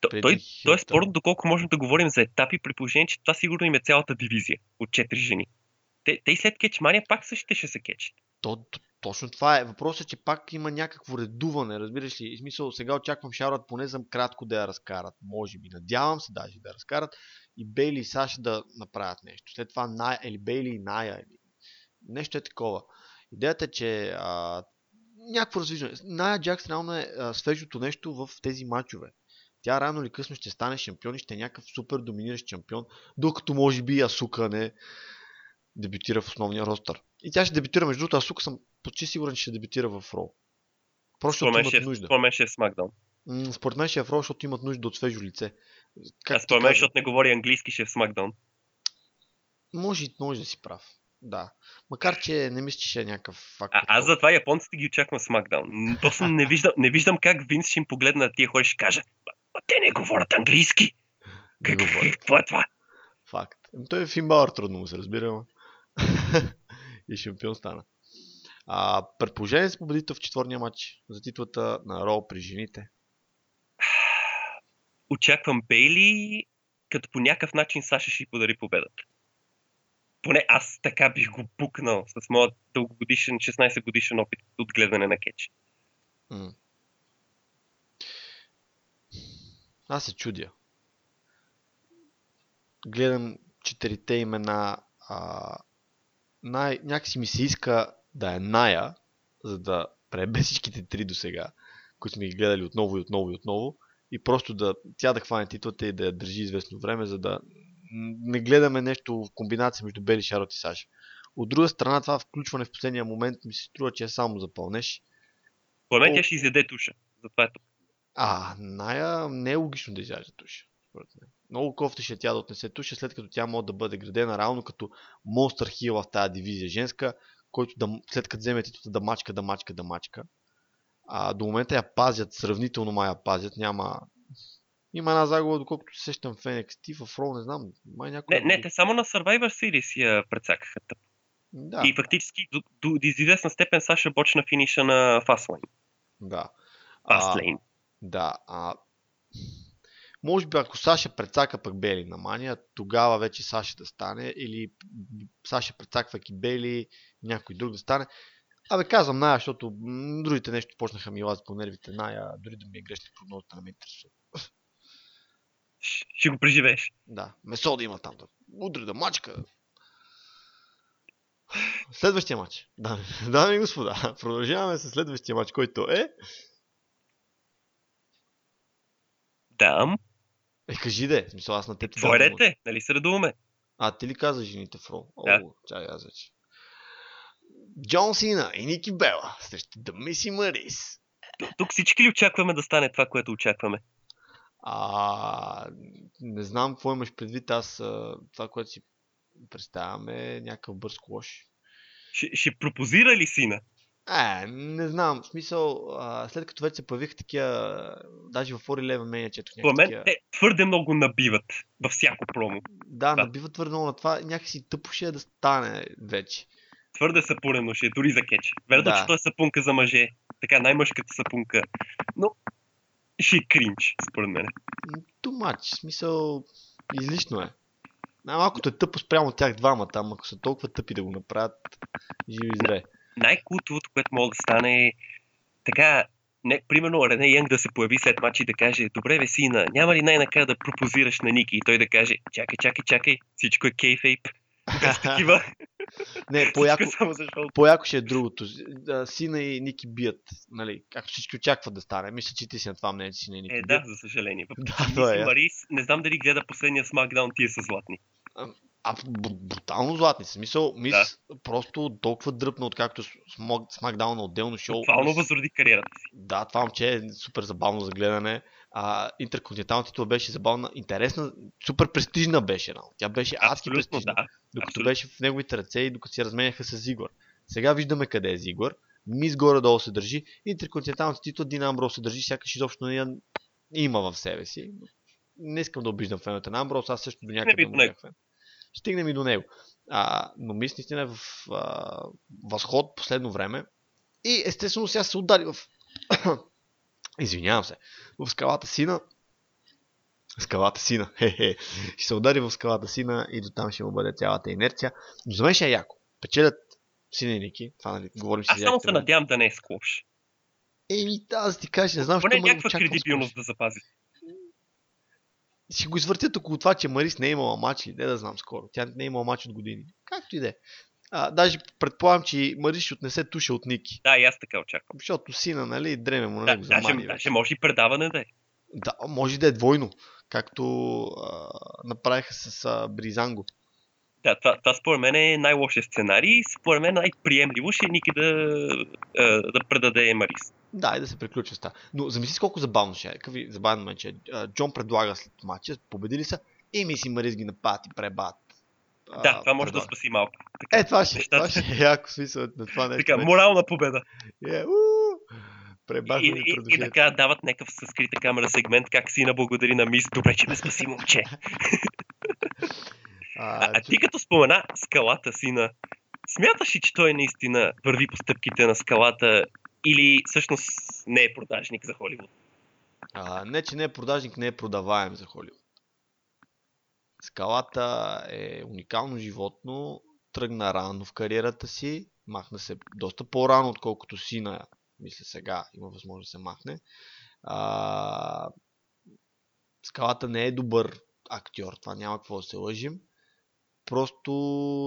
Преди Той, той е Хилтън. спорно, доколко можем да говорим за етапи, при положение, че това сигурно им е цялата дивизия от 4 жени. Те, те и след кетчмания пак същите ще се кечат. То, точно това е. Въпросът е, че пак има някакво редуване, разбираш ли? В смисъл, сега очаквам Шарот поне за кратко да я разкарат. Може би. Надявам се даже да я разкарат. И Бейли и Саша да направят нещо. След това Ная, или Бейли и Ная. Или... Нещо е такова. Идеята е, че а, някакво развиждане. Ная Джакс реално е а, свежото нещо в тези матчове. Тя рано или късно ще стане шампион и ще е някакъв супер доминиращ шампион, докато може би Асука не дебютира в основния ростър. И тя ще дебютира, между другото, Асука съм почти сигурен, че ще дебютира в Ро. Просто Според ще, имат е- нужда. според мен ще е SmackDown. М, Според мен ще е в Ро, защото имат нужда от свежо лице. Как А според мен, защото не говори английски, ще е в SmackDown. Може, може да си прав. Да. Макар, че не мисля, че ще е някакъв фактор. А, аз затова японците ги очаквам SmackDown. М, Просто не виждам, не виждам как Винс ще им погледне на тия хора и ще каже «Ма, ма те не говорят английски. Как, говорят. какво е това? Факт. Той е Фин Балър, трудно му се разбира, [laughs] и шампион стана. А, предположение за победител в четвърния матч за титлата на Роу при жените. Очаквам Бейли, като по някакъв начин Саша ще й подари победата. Поне аз така бих го пукнал с моят дългогодишен, 16 годишен опит от гледане на кетч. М. Аз се чудя. Гледам четирите имена. А, най- някакси ми се иска да е Ная, за да пребе всичките три до сега, които сме ги гледали отново и отново и отново. И просто да тя да хване титлата и да я държи известно време, за да не гледаме нещо в комбинация между Бели, Шарот и Саша. От друга страна, това включване в последния момент ми се струва, че е само запълнеш. Според мен тя ще изяде туша. Затова е тук. А, Ная не е логично да изяжда туша. Много кофти ще тя да отнесе туша, след като тя може да бъде градена равно като монстър хил в тази дивизия женска, който да, след като вземе титлата да мачка, да мачка, да мачка. А, до момента я пазят, сравнително ма я пазят, няма... Има една загуба, доколкото се сещам в NXT, в Raw, не знам, май някой... Не, не, те само на Survivor Series я прецакаха. тъп. Да, И фактически до, до, до известна степен Саша почна финиша на Fastlane. да. Fastlane. Да. А... Може би ако Саша прецака пък Бели на Мания, тогава вече Саша да стане или Саша прецаквайки Бели, някой друг да стане. Абе казвам Ная, защото другите нещо почнаха ми лазят по нервите. Ная, дори да ми е грешна прогнозата, не ме интересува. Ще го преживееш. Да, месо да има там, да удри, да мачка. Следващия матч. Дами, [laughs] дами и господа, продължаваме с следващия матч, който е... Да, Е, кажи де, в смисъл аз на теб твой ред е, нали се редуваме? А, ти ли каза жените в Ро? О, Да. чай аз вече. Джон Сина и Ники Бела срещу The Missy Maris. Тук всички ли очакваме да стане това, което очакваме? А, не знам какво имаш предвид. Аз това, което си представям е някакъв бърз клош. Ще, ще пропозира ли сина? Е, не знам. В смисъл, а, след като вече се появиха такива, даже в Ори Лева Меня четох някакви мен такива. те твърде много набиват във всяко промо. Да, да. набива твърде много на това. Някакси тъпо ще е да стане вече. Твърде сапунено ще е, дори за кетч. Верно, Да. че той е сапунка за мъже. Така, най-мъжката сапунка. Но ще е кринч, според мен. Ту мач, в смисъл, излишно е. Най-малкото е тъпо спрямо тях двамата, ама ако са толкова тъпи да го направят, живи здраве. Най-култовото, което може да стане е така, не, примерно Рене Янг да се появи след матч и да каже, добре бе сина, няма ли най-накрая да пропозираш на Ники? И той да каже, чакай, чакай, чакай, всичко е кейфейп. [laughs] Без такива. Не, по-яко, по-яко ще е другото. Сина и Ники бият, нали, както всички очакват да стане. Мисля, че ти си на това мнение, че Сина и Ники Е, бият. да, за съжаление. [laughs] Да, това е. Марис, не знам дали гледа последния смакдаун, тия са златни. А, бр- брутално златни. Смисъл, мис Да. просто толкова дръпна, откакто Смакдаун на отделно шоу. Буквално Мис- възроди кариерата си. Да, това момче е супер забавно за гледане. А, интерконтинентална титла беше забавна, интересна, супер престижна беше. Рано. Тя беше адски Абсолютно, престижна. да. докато абсолютно. беше в неговите ръце и докато си разменяха с Зигор. Сега виждаме къде е Зигор. Мис горе-долу се държи. Интерконтиненталната титла Дин Амброс се държи, сякаш изобщо не я има в себе си. Не искам да обиждам феновете на Амброс, аз също до някъде и му Стигнем и до него. А, но Мис наистина е в а, възход последно време. И естествено сега се удари в... [coughs] Извинявам се. В скалата сина. Скалата сина. [laughs] Хе-хе. Ще се удари в скалата сина и до там ще му бъде цялата инерция. Но за мен ще е яко. Печелят сина и Ники. Това нали, говорим Аз само се надявам да не е склош. Еми, аз ти кажа, не знам, Поне някаква скоро. да запази. Ще го извъртят около това, че Марис не е имала матч или не да знам скоро. Тя не е имала матч от години. Както и да е. А, даже предполагам, че и Марис ще отнесе туша от Ники. Да, и аз така очаквам. Защото сина, нали, дреме му на Да, него за даже, даже може и предаване да е. Да, може да е двойно. Както а, направиха с а, Бризанго. Да, това, това според мен е най-лошия сценарий. Според мен най-приемливо ще е Ники да, а, да предаде Марис. Да, и да се приключи с това. Но замисли си колко забавно ще е. Какви забавен момент ще е. Джон предлага след матча, победили са и Миси Марис ги нападат и пребат. Да, това може да спаси малко. Така, Е, това ще, нещата. това ще е яко смисъл на това нещо. така морална победа. Е, уу, Пребахме И, ми и, и предложението. накрая дават някакъв със скрита камера сегмент, как сина благодари на мис. Добре, че ме спаси, момче. [laughs] А, а че- ти като спомена скалата сина, смяташ ли, че той наистина върви по стъпките на скалата или всъщност не е продажник за Холивуд? А, не, че не е продажник, не е продаваем за Холивуд. Скалата е уникално животно, тръгна рано в кариерата си, махна се доста по-рано, отколкото сина, мисля сега, има възможност да се махне. А, скалата не е добър актьор, това няма какво да се лъжим. Просто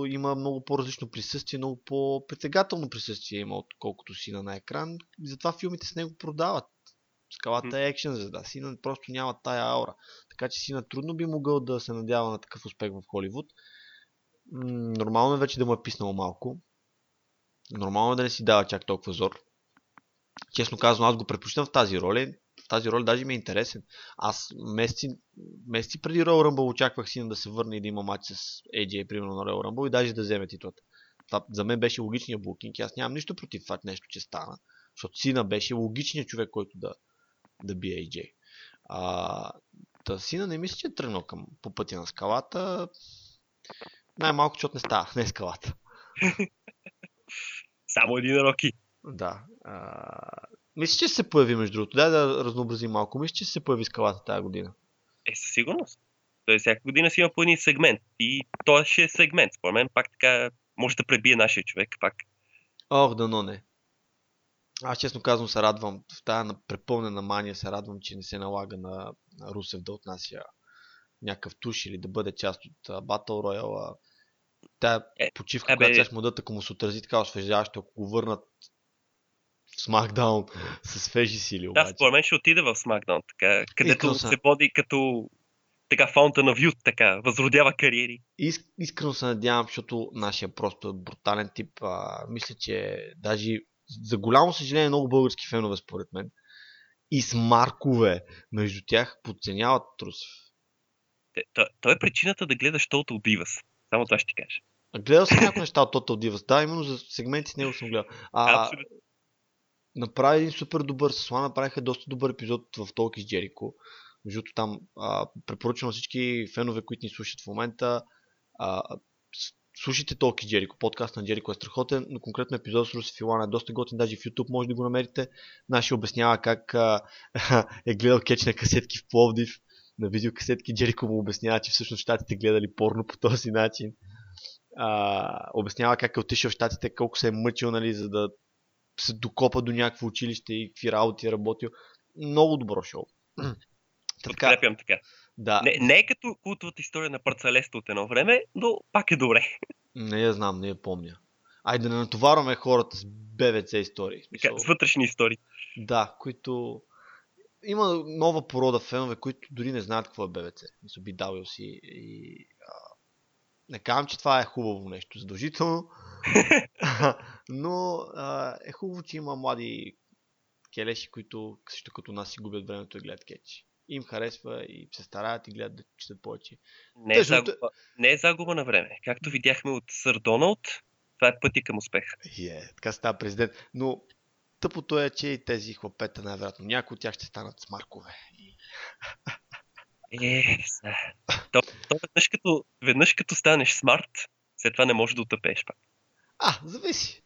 има много по-различно присъствие, много по-притегателно присъствие има, отколкото сина на екран. И затова филмите с него продават. Скалата е екшен звезда. Сина просто няма тая аура. Така че Сина трудно би могъл да се надява на такъв успех в Холивуд. Нормално е вече да му е писнало малко. Нормално е да не си дава чак толкова зор. Честно казвам, аз го предпочитам в тази роля. Тази роля даже ми е интересен. Аз месеци, месеци преди Royal Rumble очаквах Сина да се върне и да има матч с AJ, примерно на Royal Rumble и даже да вземе титлата. Това за мен беше логичният букинг. и Аз нямам нищо против това нещо, че стана. Защото Сина беше логичният човек, който да, да бие AJ. А, та Сина не мисля, че е тръгнал към, по пътя на скалата. Най-малко, защото не става, не е скалата. [laughs] Само един Роки. Да. А, мисля, че се появи между другото. Дай да разнообразим малко. Мисля, че се появи скалата тази година. Е, със сигурност. Тоест, всяка година си има по един сегмент. И той ще е сегмент. Според мен пак така може да пребие нашия човек. Пак. Ох, дано не. Аз честно казвам се радвам, в тази на препълнена мания се радвам, че не се налага на, на Русев да отнася някакъв туш или да бъде част от Battle Royale. Тая Е, почивка, абе- която сега му дадат, ако му се отрази така освежаващо, ако го върнат SmackDown с свежи сили Да, обаче. според мен ще отиде в SmackDown, така, където Искрено съм. се води като така Fountain of Youth, така, възродява кариери. Иск, искрено се надявам, защото нашия просто е брутален тип. А, мисля, че даже за голямо съжаление много български фенове според мен и смаркове между тях подценяват Трусев. Те- Той, той е причината да гледаш Total Divas. Само това ще ти кажа. А, Гледал съм някои неща от Total Divas. Да, именно за сегменти с него съм гледал. А, Абсолютно. Направи един супер добър. С това направиха доста добър епизод в Толки с Джерико. Между там а, препоръчвам всички фенове, които ни слушат в момента. А, слушайте Толки с Джерико. Подкаст на Джерико е страхотен, но конкретно епизод с Русев Илана е доста готин. Даже в YouTube може да го намерите. Наши обяснява как а, [laughs] е гледал кетч на касетки в Пловдив. На видеокасетки Джерико му обяснява, че всъщност щатите гледали порно по този начин. А, обяснява как е отишъл в щатите, колко се е мъчил, нали, за да се докопа до някакво училище и какви работи е работил. Много добро шоу. Подкрепям така. да, Не, не е като култовата история на парцалесто от едно време, но пак е добре. не я знам, не я помня. Айде да не натоварваме хората с БВЦ истории. Така, с вътрешни истории. да, които... Има нова порода фенове, които дори не знаят какво е БВЦ. Мисля, BWC и... А... Не казвам, че това е хубаво нещо, задължително. [laughs] Но а, е хубаво, че има млади келеши, които също като нас си губят времето и гледат кетч. Им харесва и се стараят и гледат да четат повече. Не е, загуба, не е загуба на време. Както видяхме от Сър Доналд, това е пътя към успех. Е, така става президент. Но тъпото е, че и тези хлапета най-вероятно някои от тях ще станат смаркове. Е. То, то веднъж, като, веднъж като станеш смарт, след това не можеш да отъпееш пак. А, зависи.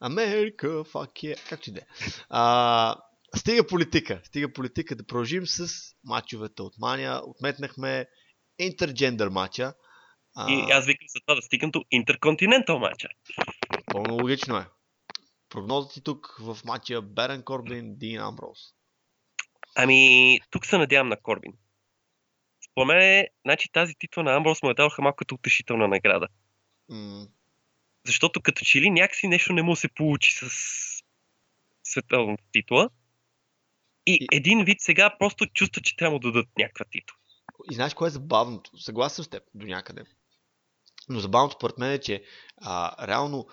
Америка, fuck yeah. Както и да е. Стига политика. Стига политика да продължим с мачовете от Мания. Отметнахме интерджендър матча. А, И аз викам за това да стигам до интерконтинентал матча. Пълно логично е. Прогнозът ти тук в матча Берен Корбин, Дин Амброс. Ами, тук се надявам на Корбин. Според мен, значи тази титла на Амброс му е дадоха малко като утешителна награда. М- Защото като че ли някакси нещо не му се получи с световната титла. И един вид сега просто чувства, че трябва да дадат някаква титла. И знаеш кое е забавното? Съгласен с теб до някъде. Но забавното според мен е, че а, реално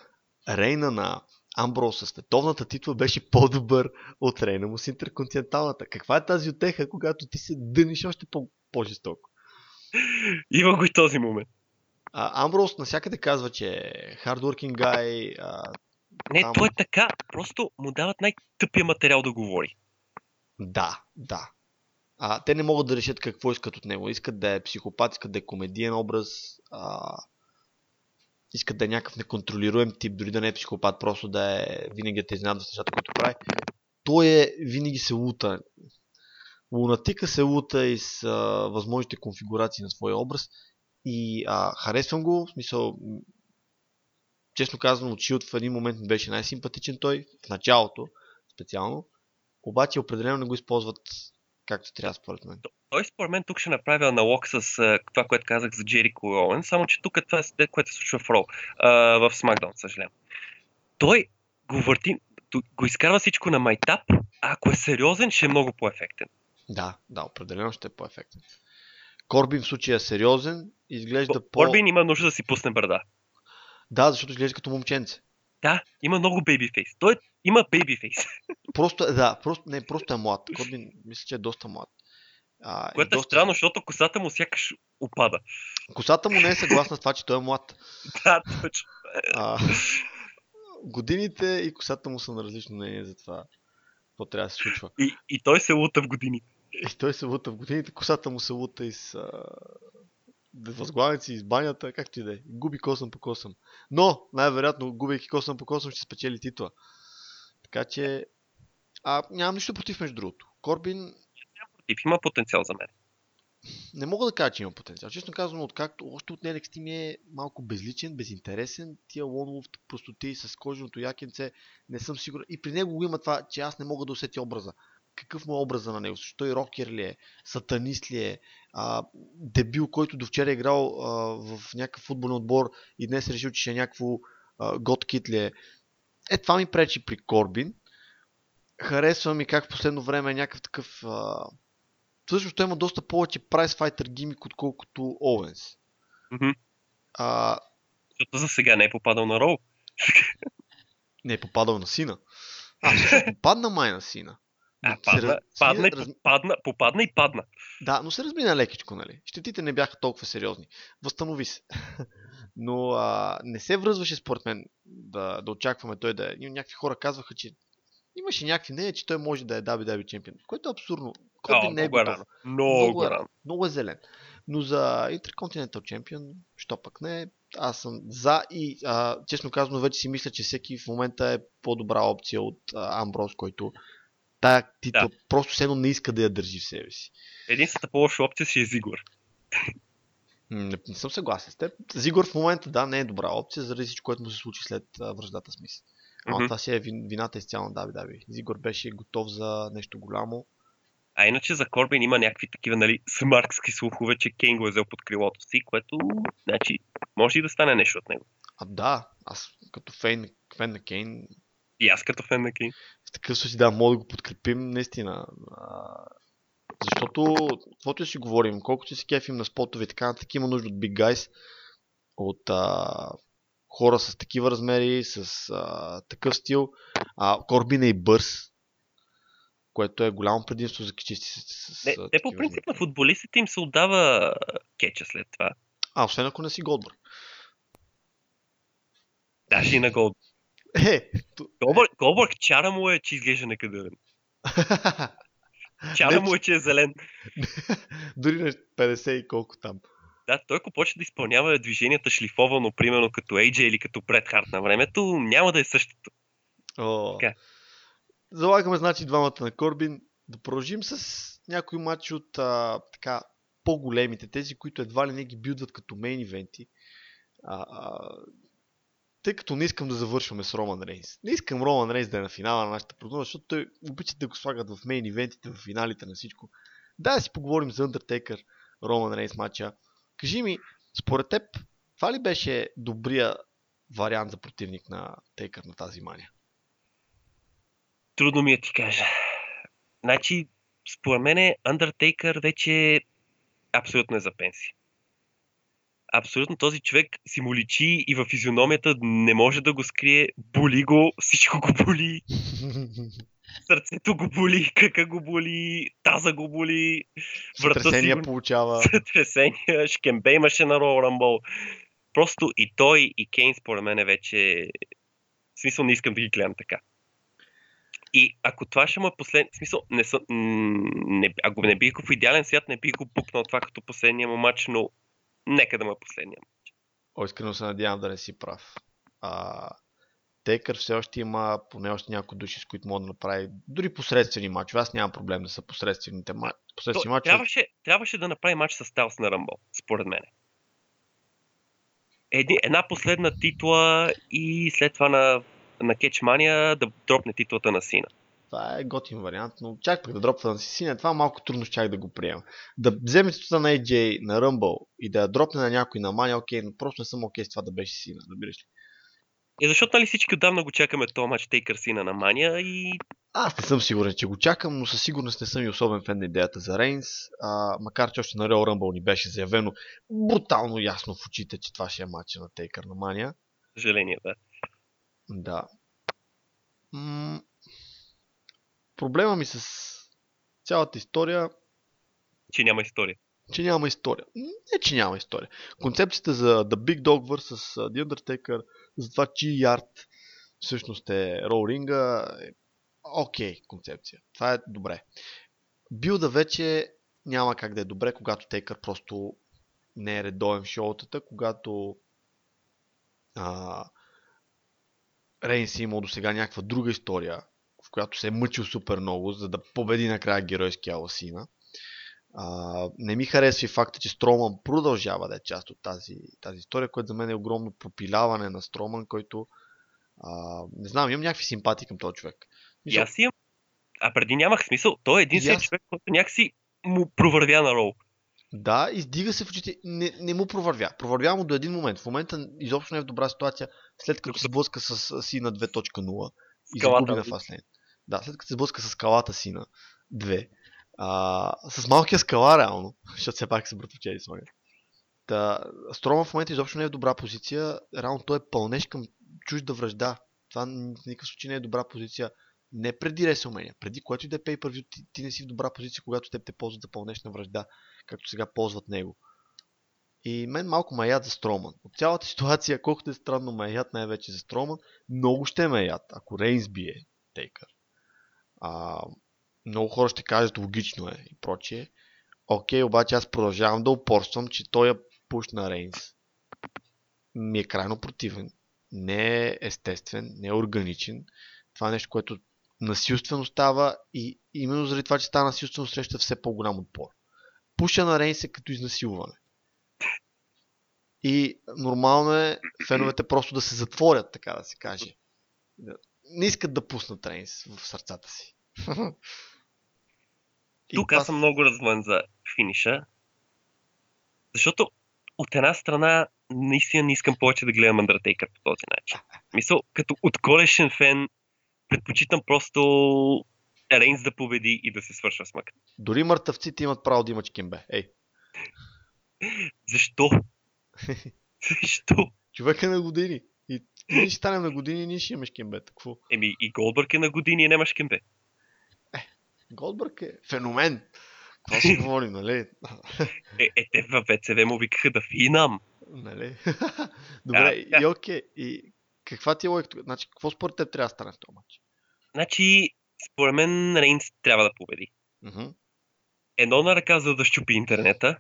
рейна на Амброс със световната титла беше по-добър от рейна му с интерконтиненталната. Каква е тази отеха, когато ти се дъниш още по- по-жестоко? [laughs] Има го и този момент. А, Амброс навсякъде казва, че е hardworking guy. А, Не, Там- то е така. Просто му дават най-тъпия материал да говори. да, да. А, те не могат да решат какво искат от него. Искат да е психопат, искат да е комедиен образ. А, искат да е някакъв неконтролируем тип, дори да не е психопат, просто да е винаги да те изненадва с нещата, които прави. Той е винаги се лута. Лунатика се лута и с а, възможните конфигурации на своя образ. И а, харесвам го, в смисъл, честно казвам, от Shield в един момент ми беше най-симпатичен той, в началото специално. Обаче определено не го използват както трябва според мен. Той според мен тук ще направи аналог с а, това, което казах за Джерико и Оуен, само че тук е това, което се случва в Роу, а, в SmackDown, съжалявам. Той го върти, го изкарва всичко на майтап, а ако е сериозен, ще е много по-ефектен. Да, да, определено ще е по-ефектен. Корбин в случая е сериозен, изглежда по... Корбин има нужда да си пусне брада. Да, защото изглежда като момченце. Да, има много бейби фейс. Той има бейби фейс, [laughs] Просто, да, просто, не, просто е млад. Корбин, мисля, че е доста млад. А, което е доста... странно, защото косата му сякаш опада. Косата му не е съгласна с това, че той е млад. [laughs] Да, точно. А, годините и косата му са на различно мнение за това. Какво трябва да се случва. И, и той се лута в години. И той се лута в годините, косата му се лута и с а... възглавници, из банята, както и да е. Губи косъм по косъм. Но, най-вероятно, губейки косъм по косъм, ще спечели титла. Така че, а, нямам нищо против между другото. Корбин, има потенциал за мен. Не мога да кажа, че има потенциал. Честно казвам, откакто още от NXT ми е малко безличен, безинтересен. Тия Лонволф простоти с коженото якенце, не съм сигурен. И при него го има това, че аз не мога да усетя образа. Какъв му е образа на него? Защо той рокер ли е? Сатанист ли е? А, дебил, който до вчера е играл а, в някакъв футболен отбор и днес е решил, че ще е някакво готкит ли е. Е, това ми пречи при Корбин. Харесва ми как в последно време е някакъв такъв... А... Всъщност той има доста повече прайс файтер гимик, отколкото Оуенс. Мгм. А, Защото за сега не е попадал на Роу. не е попадал на сина. А, всъщност попадна май на сина. А, Но се падна, раз- падна, и, раз- попадна, попадна и падна. Да, но се размина лекичко, нали? Щетите не бяха толкова сериозни. Възстанови се. [laughs] но а, не се връзваше според мен да, да очакваме той да е. Някакви хора казваха, че имаше някакви мнения, че той може да е WWE чемпион. Което е абсурдно. Корбин О, не е много е готов. Много, Много много е рано. Много е зелен. Но за Intercontinental Champion, що пък не, аз съм за и а, честно казано вече си мисля, че всеки в момента е по-добра опция от а, Амброс, който тая титла Да. просто все едно не иска да я държи в себе си. Единствената по-лоша опция си е Зигур. М, Не, не съм съгласен с теб. Зигор в момента, да, не е добра опция, заради всичко, което му се случи след а, връждата с Мис. Ама Мгм. това си е вин, вината изцяло на WWE. Зигор беше готов за нещо голямо. А иначе за Корбин има някакви такива, нали, смаркски слухове, че Кейн го е взел под крилото си, което, значи, може и да стане нещо от него. А да, аз като фен, фен на Кейн И аз като фен на Кейн. Такъв случай да, мога да го подкрепим наистина. Защото, каквото и си говорим, колкото и си кефим на спотове и така, нататък има нужда от big guys, от а, хора с такива размери, с а, такъв стил. А, Корбин е и бърз, което е голямо предимство за кичисти с, с, Не, те по принцип на размери. футболистите им се отдава кеча след това. А, освен ако не си Голдбърг. Даже и на Голд. Е, ту- Голбърг, Голбърг чара му е, че изглежда некадърен. Чара Не, му е, че е зелен. [laughs] Дори на 50 и колко там. Да, той ако почне да изпълнява движенията шлифовано, примерно като AJ или като Бред Харт на времето, няма да е същото. О. Така. Залагаме, значи, двамата на Корбин. Да продължим с някои матчи от а, така, по-големите, тези, които едва ли не ги билдват като мейн ивенти. А, а, тъй като не искам да завършваме с Роман Рейнс. Не искам Роман Рейнс да е на финала на нашата прогноза, защото той обича да го слагат в мейн ивентите, в финалите на всичко. Да, си поговорим за Undertaker, Роман Рейнс матча. Кажи ми, според теб, това ли беше добрия вариант за противник на Тейкър на тази мания? Трудно ми е ти кажа. Значи, според мен Undertaker вече абсолютно е за пенсия. Абсолютно този човек си му личи и в физиономията не може да го скрие. Боли го, всичко го боли, сърцето го боли, къка го боли, таза го боли, си Сътресения го получава. сътресения, шкембе имаше на Royal Rumble. Просто и той, и Кейн, според мен, е вече... В смисъл, не искам да ги гледам така. И ако това ще му е послед... В смисъл, не съм... Не, ако не бих го в идеален свят, не бих го пукнал това като последния му матч, но нека да му е последния. О, искрено се надявам да не си прав. А, Тейкър все още има поне още някои души, с които мога да направи дори посредствени мачове. Аз нямам проблем да са посредствените ма... посредствени То, мачове. трябваше, трябваше да направи матч с Стайлс на Rumble, според мен. Едни, една последна титла и след това на, на Кетчмания да дропне титлата на Сина. Това е готин вариант, но чак пък да дропва на Сисина, това малко трудно чак да го приема. Да вземе титлата на AJ на Rumble и да я дропне на някой на Мания, окей, но просто не съм окей с това да беше Сина, разбираш ли? И защото нали всички отдавна го чакаме този матч Тейкър Сина на Мания и Аз не съм сигурен, че го чакам, но със сигурност не съм и особен фен на идеята за Рейнс. А, макар, че още на Real Rumble ни беше заявено брутално ясно в очите, че това ще е матча на Тейкър на Мания. съжаление, да. Да. М- проблема ми с цялата история, Че няма история. че няма история. Не, че няма история. Концепцията за The Big Dog vs. The Undertaker, за това, чи ярд всъщност е роуринга, е окей концепция. Това е добре. Билда вече няма как да е добре, когато Тейкър просто не е редовен в шоутата, когато а, Рейнс е имал до сега някаква друга история, която се е мъчил супер много, за да победи накрая геройския Аласина. А, не ми харесва и факта, че Строман продължава да е част от тази, тази история, което за мен е огромно пропиляване на Строман, който а, не знам, имам някакви симпатии към този човек. И аз имам. А преди нямах смисъл. Той е единственият аз- човек, който някакси му провървя на рол. Да, издига се в очите. Не, не му провървя. Провървя му до един момент. В момента изобщо не е в добра ситуация, след като се сблъска с Сина 2.0 и загуби на Фаслен. Да, след като се сблъска с скалата Сина 2. А, с малкия скала, реално, [laughs] защото все пак са братовчеди с него. Та, Строма в момента изобщо не е в добра позиция. Реално той е пълнеш към чужда връжда. Това в никакъв случай не е добра позиция. Не преди WrestleMania, преди което и да е pay per ти, ти не си в добра позиция, когато те те ползват за пълнеш на връжда, както сега ползват него. И мен малко ме яд за Строман. От цялата [laughs] ситуация, колкото е странно ме яд най-вече за Строман, много ще ме яд, ако Рейнс бие Тейкър. А, много хора ще кажат логично е и прочие. Окей, обаче аз продължавам да упорствам, че той е пуш на Рейнс. Ми е крайно противен. Не е естествен, не е органичен. Това е нещо, което насилствено става и именно заради това, че става насилствено, среща все по-голям отпор. Пуша на Рейнс е като изнасилване. И нормално е феновете просто да се затворят, така да се каже. Не искат да пуснат Рейнс в сърцата си. [laughs] Тук аз съм много развън за финиша. Защото от една страна наистина не искам повече да гледам Undertaker по този начин. Мисъл, като отколешен фен, предпочитам просто Рейнс да победи и да се свършва с мъката. Дори мъртъвците имат право да имат кимбе. Ей, Защо? [laughs] Защо? човек е на години. Ние ще станем на години ние ще имаме кимбе. Какво? Еми и Голдбърг е на години и нямаш кембе. Голдбърг е феномен. Какво си говори, нали? Е, е, те във ВЦВ му викаха да финам. нали? [laughs] Добре, Да, и окей. И каква ти е логика? Значи, какво според теб трябва да стане в този матч? Значи, според мен Рейнс трябва да победи. Мгм. едно на ръка, за да щупи интернета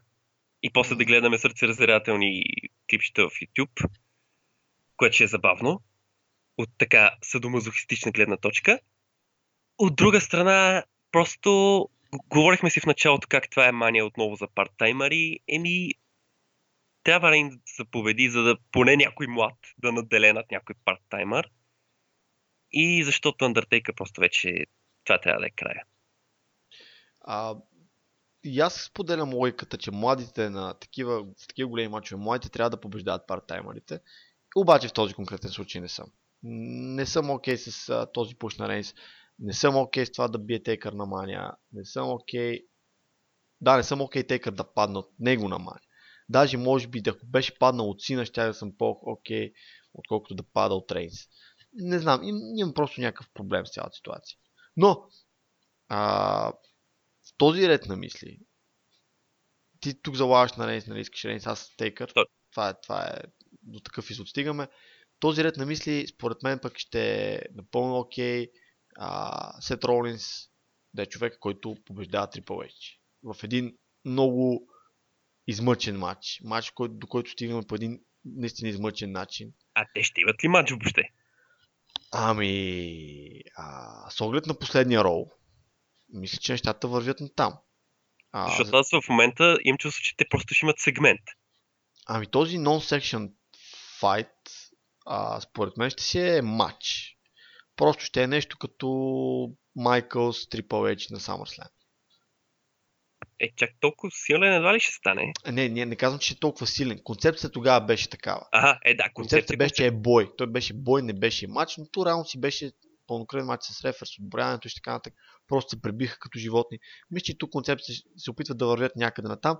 и после да гледаме сърцеразирателни клипчета в YouTube, което е забавно, от така съдомазохистична гледна точка. От друга страна, просто говорихме си в началото как това е мания отново за парттаймари. Еми, трябва да победи, за да поне някой млад да наделе над някой парттаймър. И защото Undertaker просто вече това трябва да е края. А, и аз споделям логиката, че младите на такива, в такива големи мачове, младите трябва да побеждават парттаймерите. Обаче в този конкретен случай не съм. Не съм окей okay с а, този пуш на Рейнс. Не съм окей okay с това да бие Тейкър на Мания. Не съм окей... Okay... Да, не съм окей okay Тейкър да падна от него на Мания. Даже може би, ако беше паднал от Сина, ще да съм по-окей, отколкото да пада от Рейнс. Не знам, им, имам просто някакъв проблем с цялата ситуация. Но, а, в този ред на мисли, ти тук залагаш на Рейнс, нали искаш Рейнс, аз Тейкър. Точно. Това е, това е, до такъв извод стигаме. Този ред на мисли, според мен пък ще е напълно окей. А, Сет Ролинс да е човек, който побеждава Triple H. В един много измъчен матч. Матч, до който стигаме по един наистина измъчен начин. А те ще имат ли матч въобще? Ами, а, с оглед на последния рол, мисля, че нещата вървят на там. А, Защото аз в момента имам чувство, че те просто ще имат сегмент. Ами този non-section fight, а, според мен ще си е матч. Просто ще е нещо като Michaels Triple H на SummerSlam. Е, чак толкова силен едва ли ще стане? Не, не, не казвам, че е толкова силен. Концепцията тогава беше такава. Ага, е да, Концепцията концепция беше, че е бой. Той беше бой, не беше матч, но то реално си беше пълнокръвен матч с реферс, отброяването и така нататък. Просто се пребиха като животни. Мисля, че тук концепцията се опитват да вървят някъде на там.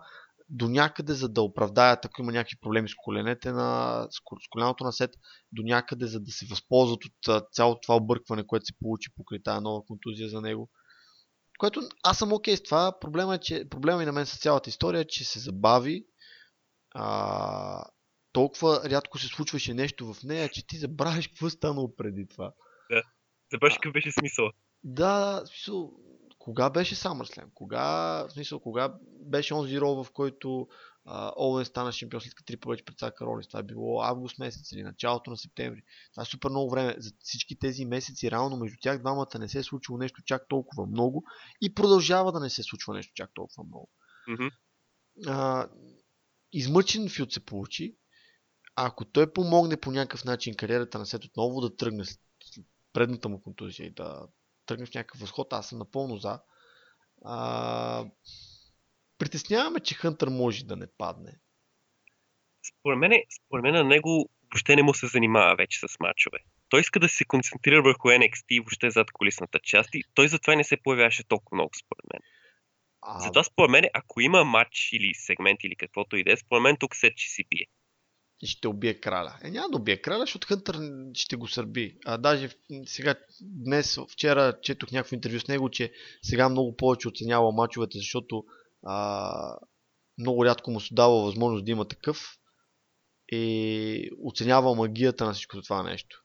До някъде, за да оправдаят, ако има някакви проблеми с коленете на, с ко- с коляното на сет, до някъде, за да се възползват от цялото това объркване, което се получи покрай тази нова контузия за него. Което аз съм окей с това. Проблема, е, че, проблема и на мен с цялата история е, че се забави. А, толкова рядко се случваше нещо в нея, че ти забравяш какво е станало преди това. Забравяш какъв беше смисъл. Да, смисъл, кога беше SummerSlam? Кога, в смисъл, кога беше онзи рол, в който Оуен стана шампион след като Трипъл вече предсака Ролинс? Това е било август месец или началото на септември. Това е супер много време. За всички тези месеци, реално между тях двамата не се е случило нещо чак толкова много и продължава да не се случва нещо чак толкова много. Мгм. А, измъчен фют се получи. Ако той помогне по някакъв начин кариерата на Сет отново да тръгне след предната му контузия и да тръгне в някакъв възход, аз съм напълно за. А, притесняваме, че Хънтър може да не падне. Според мен, според мен на него въобще не му се занимава вече с мачове. Той иска да се концентрира върху NXT и въобще зад колисната част и той затова не се появяваше толкова много според мен. А, Затова според мен, ако има матч или сегмент или каквото и да е, според мен тук сет ще си бие. И ще убие краля. Е, няма да убие краля, защото Хънтър ще го сърби. А даже сега, днес, вчера четох някакво интервю с него, че сега много повече оценява мачовете, защото а, много рядко му се дава възможност да има такъв и оценява магията на всичко това нещо.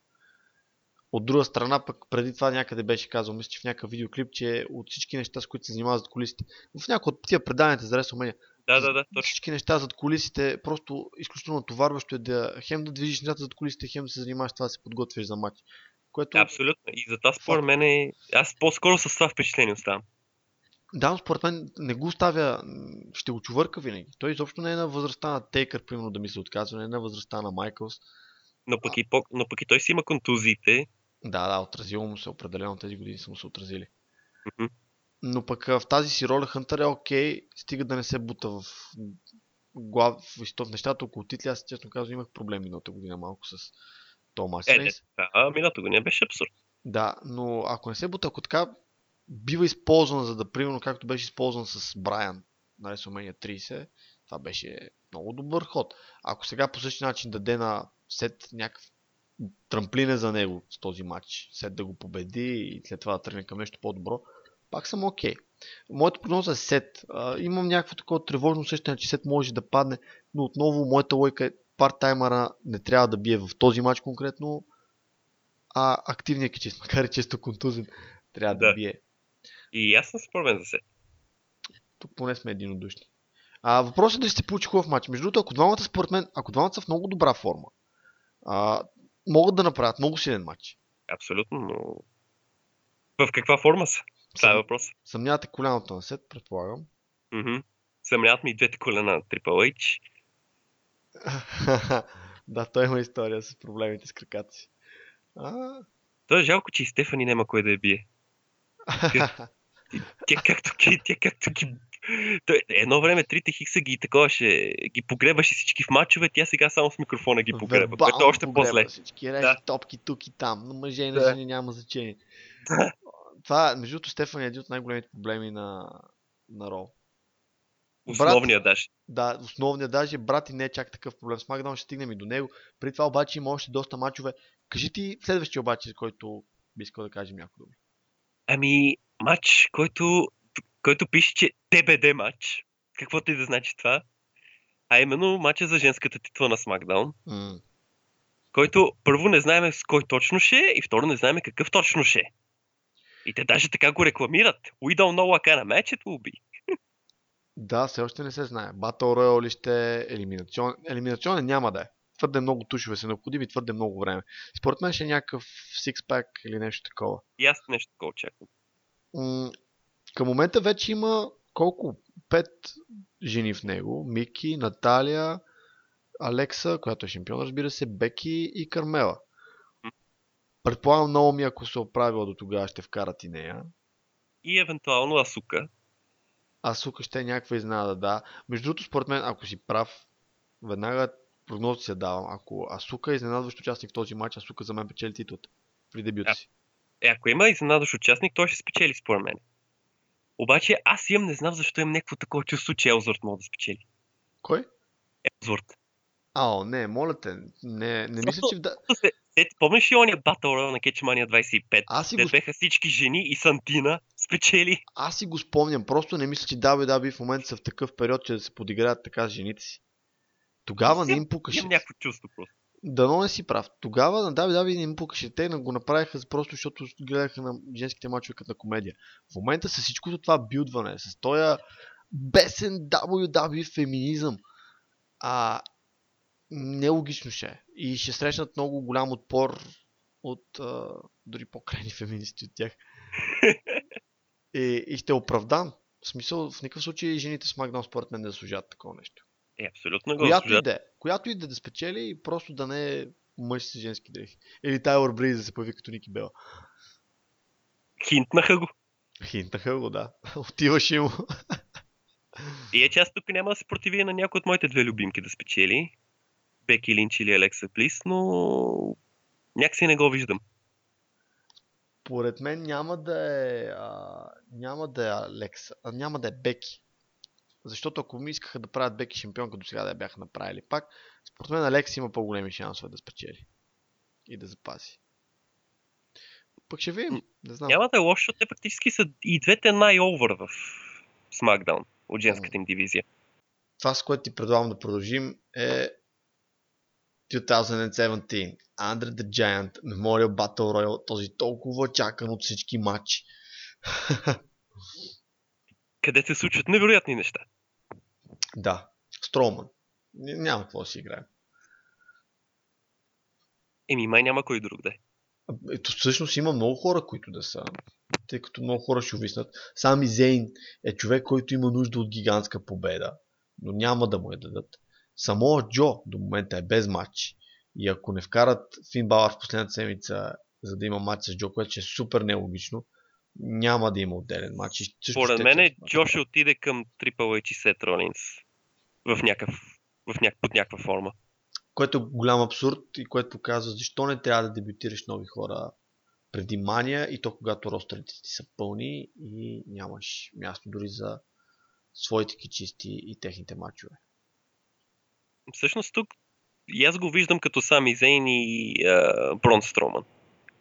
От друга страна, пък преди това някъде беше казал, мисля, че в някакъв видеоклип, че от всички неща, с които се занимава зад колисите, в някои от тия преданията за WrestleMania, Да, да, да, точно. всички неща зад колисите, просто изключително товарващо е да хем да движиш нещата зад колисите, хем да се занимаваш това да се подготвяш за матч. Което, Абсолютно. И затова според мен е... Аз по-скоро с това впечатление оставам. да, но според мен не го оставя, ще го чувърка винаги. Той изобщо не е на възрастта на Тейкър, примерно да ми се отказва, не е на възрастта на Майкълс. Но пък, и, по... но пък и той си има контузиите. Да, да, отразило му се, определено тези години са му се отразили. Мгм. Но пък в тази си роля Хънтър е окей, стига да не се бута в, глав, в, в нещата около титли. Аз честно казвам имах проблеми миналата година малко с Томас Е, не, а, миналата година беше абсурд. Да, но ако не се бута, ако така бива използван, за да примерно както беше използван с Брайан на WrestleMania 30, това беше много добър ход. Ако сега по същия начин даде на Сет някакъв трамплине за него с този матч, Сет да го победи и след това да тръгне към нещо по-добро, пак съм окей. Моята прогноза е Сет. А, имам някакво такова тревожно усещане, че Сет може да падне, но отново моята лойка е парт-таймера не трябва да бие в този матч конкретно, а активният кичист, [laughs] макар и често контузен, трябва да, Да. бие. И аз съм според мен за сет. Тук поне сме единодушни. А, въпросът е дали ще получи хубав матч. Между другото, ако двамата, според мен, ако двамата са в много добра форма, а, могат да направят много силен матч. Абсолютно, но... В каква форма са? Това е въпрос. съмнявате коляното на Сет, предполагам. Мгм. Съмняват ми и двете колена на Triple H. [laughs] да, той има история с проблемите с краката си. А, То е жалко, че и Стефани няма кой да я бие. [laughs] Тя както ги... Тя както ги... Той, едно време трите хикса ги такова ще ги погребаше всички в мачове, тя сега само с микрофона ги погреба, Вербално което е още по-зле. Всички режи, Да. топки тук и там. На мъже и на Да. жени няма значение. Това, между другото, Стефан е един от най-големите проблеми на, на Рол. Основния даже. Да, основният даже брат и не е чак такъв проблем. С Макдаун ще стигнем и до него. При това обаче има още доста мачове. Кажи ти следващия обаче, за който би искал да кажем няколко думи. Ами, матч, който, който пише, че ТБД матч, каквото и да значи това, а именно матча за женската титла на SmackDown, М. който първо не знаем с кой точно ще е и второ не знаем какъв точно ще е. И те даже така го рекламират. We don't know what kind of match it will be. Да, все още не се знае. Battle Royale ли ще е, елиминационен. Елиминационен няма да е. Твърде много тушове са необходими, твърде много време. Според мен ще е някакъв six-pack или нещо такова. И аз нещо такова очаквам. М, към момента вече има колко? Пет жени в него. Мики, Наталия, Алекса, която е шампион, разбира се, Беки и Кармела. Предполагам, Наоми, ако се оправила до тогава, ще вкарат и нея. И евентуално Асука. А сука ще е някаква изненада, да. Между другото, според мен, ако си прав, веднага прогноза си я давам. Ако Асука е изненадващ участник в този матч, Асука за мен печели титлата при дебюта си. Е, ако има изненадващ участник, той ще спечели според мен. Обаче аз имам, не знам защо имам някакво такова чувство, че Елзорт може да спечели. Кой? Елзорт. Ао, не, моля те. Не, не мисля, че... Да- Е, помниш ли ония Royale на Catchmania 25? Аз си, го, беха всички жени и Сантина спечели. аз си го спомням. Просто не мисля, че WWE в момента са в такъв период, че да се подиграят така с жените си. Тогава не им пукаше. Имам някакво чувство просто. Дано не си прав. Тогава на WWE не им пукаше. Те не го направиха просто защото гледаха на женските мачове като на комедия. В момента с всичкото това билдване, с този бесен WWE феминизъм, а, нелогично ще е. И ще срещнат много голям отпор от а, дори по-крайни [laughs] феминисти от тях. И, и ще е оправдан. В смисъл, в никакъв случай жените с Макдаун според мен не заслужават такова нещо. Е, абсолютно го Която и да е. Която и да, е да спечели и просто да не е мъж с женски дрехи. Или Тайлър Бриз да се появи като Ники Бела. Хинтнаха го. Хинтаха го, да. [laughs] Отиваше му. И е, че аз тук няма да се противи на някой от моите две любимки да спечели. Беки Линч или Алекса Плис, но някакси не го виждам. Поред мен няма да е, а, няма да е Алекса, а, няма да е Беки. Защото ако ми искаха да правят Беки шампионка до сега да я бяха направили пак, според мен Алекс има по-големи шансове да спечели. И да запази. Пък ще видим. Не знам. Няма да е лошо, те практически са и двете най-овър в SmackDown от женската им дивизия. Това, с което ти предлагам да продължим е 2017 Andre the Giant Memorial Battle Royale, този толкова чакан от всички матчи. [laughs] Къде се случват невероятни неща. да, Строман. Няма какво да си играем. Еми, май няма кой друг да е. Ето всъщност има много хора, които да са. Тъй като много хора ще увиснат. Сами Зейн е човек, който има нужда от гигантска победа. Но няма да му я дадат. Само Джо до момента е без матч. И ако не вкарат Фин Балър в последната седмица, за да има матч с Джо, което ще е супер нелогично, няма да има отделен матч. Според ще мен е е, Джо ще отиде към Triple H и Сет Ролинс в някакъв, в няк... под някаква форма. Което е голям абсурд и което показва защо не трябва да дебютираш нови хора преди мания и то когато ростерите ти са пълни и нямаш място дори за своите кичисти и техните мачове. Всъщност тук и аз го виждам като Сами Зейн и а, Брон Строман.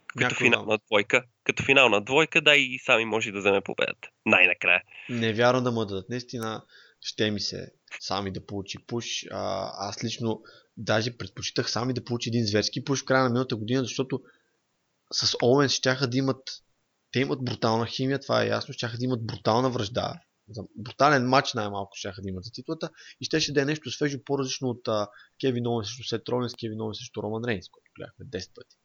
Като Някой финална двойка. Като финална двойка, да и Сами може да вземе победата. Най-накрая. Не вярвам да му дадат. Наистина ще ми се сами да получи пуш. А, аз лично даже предпочитах сами да получи един зверски пуш в края на миналата година, защото с Оуен щяха да имат те имат брутална химия, това е ясно, щяха да имат брутална връжда. За брутален матч най-малко щяха да имат за титлата и щеше да е нещо свежо, по-различно от а, Кевин Оуен срещу Сет Ролинс, Кевин Оуен срещу Роман Рейнс, който гледахме 10 пъти.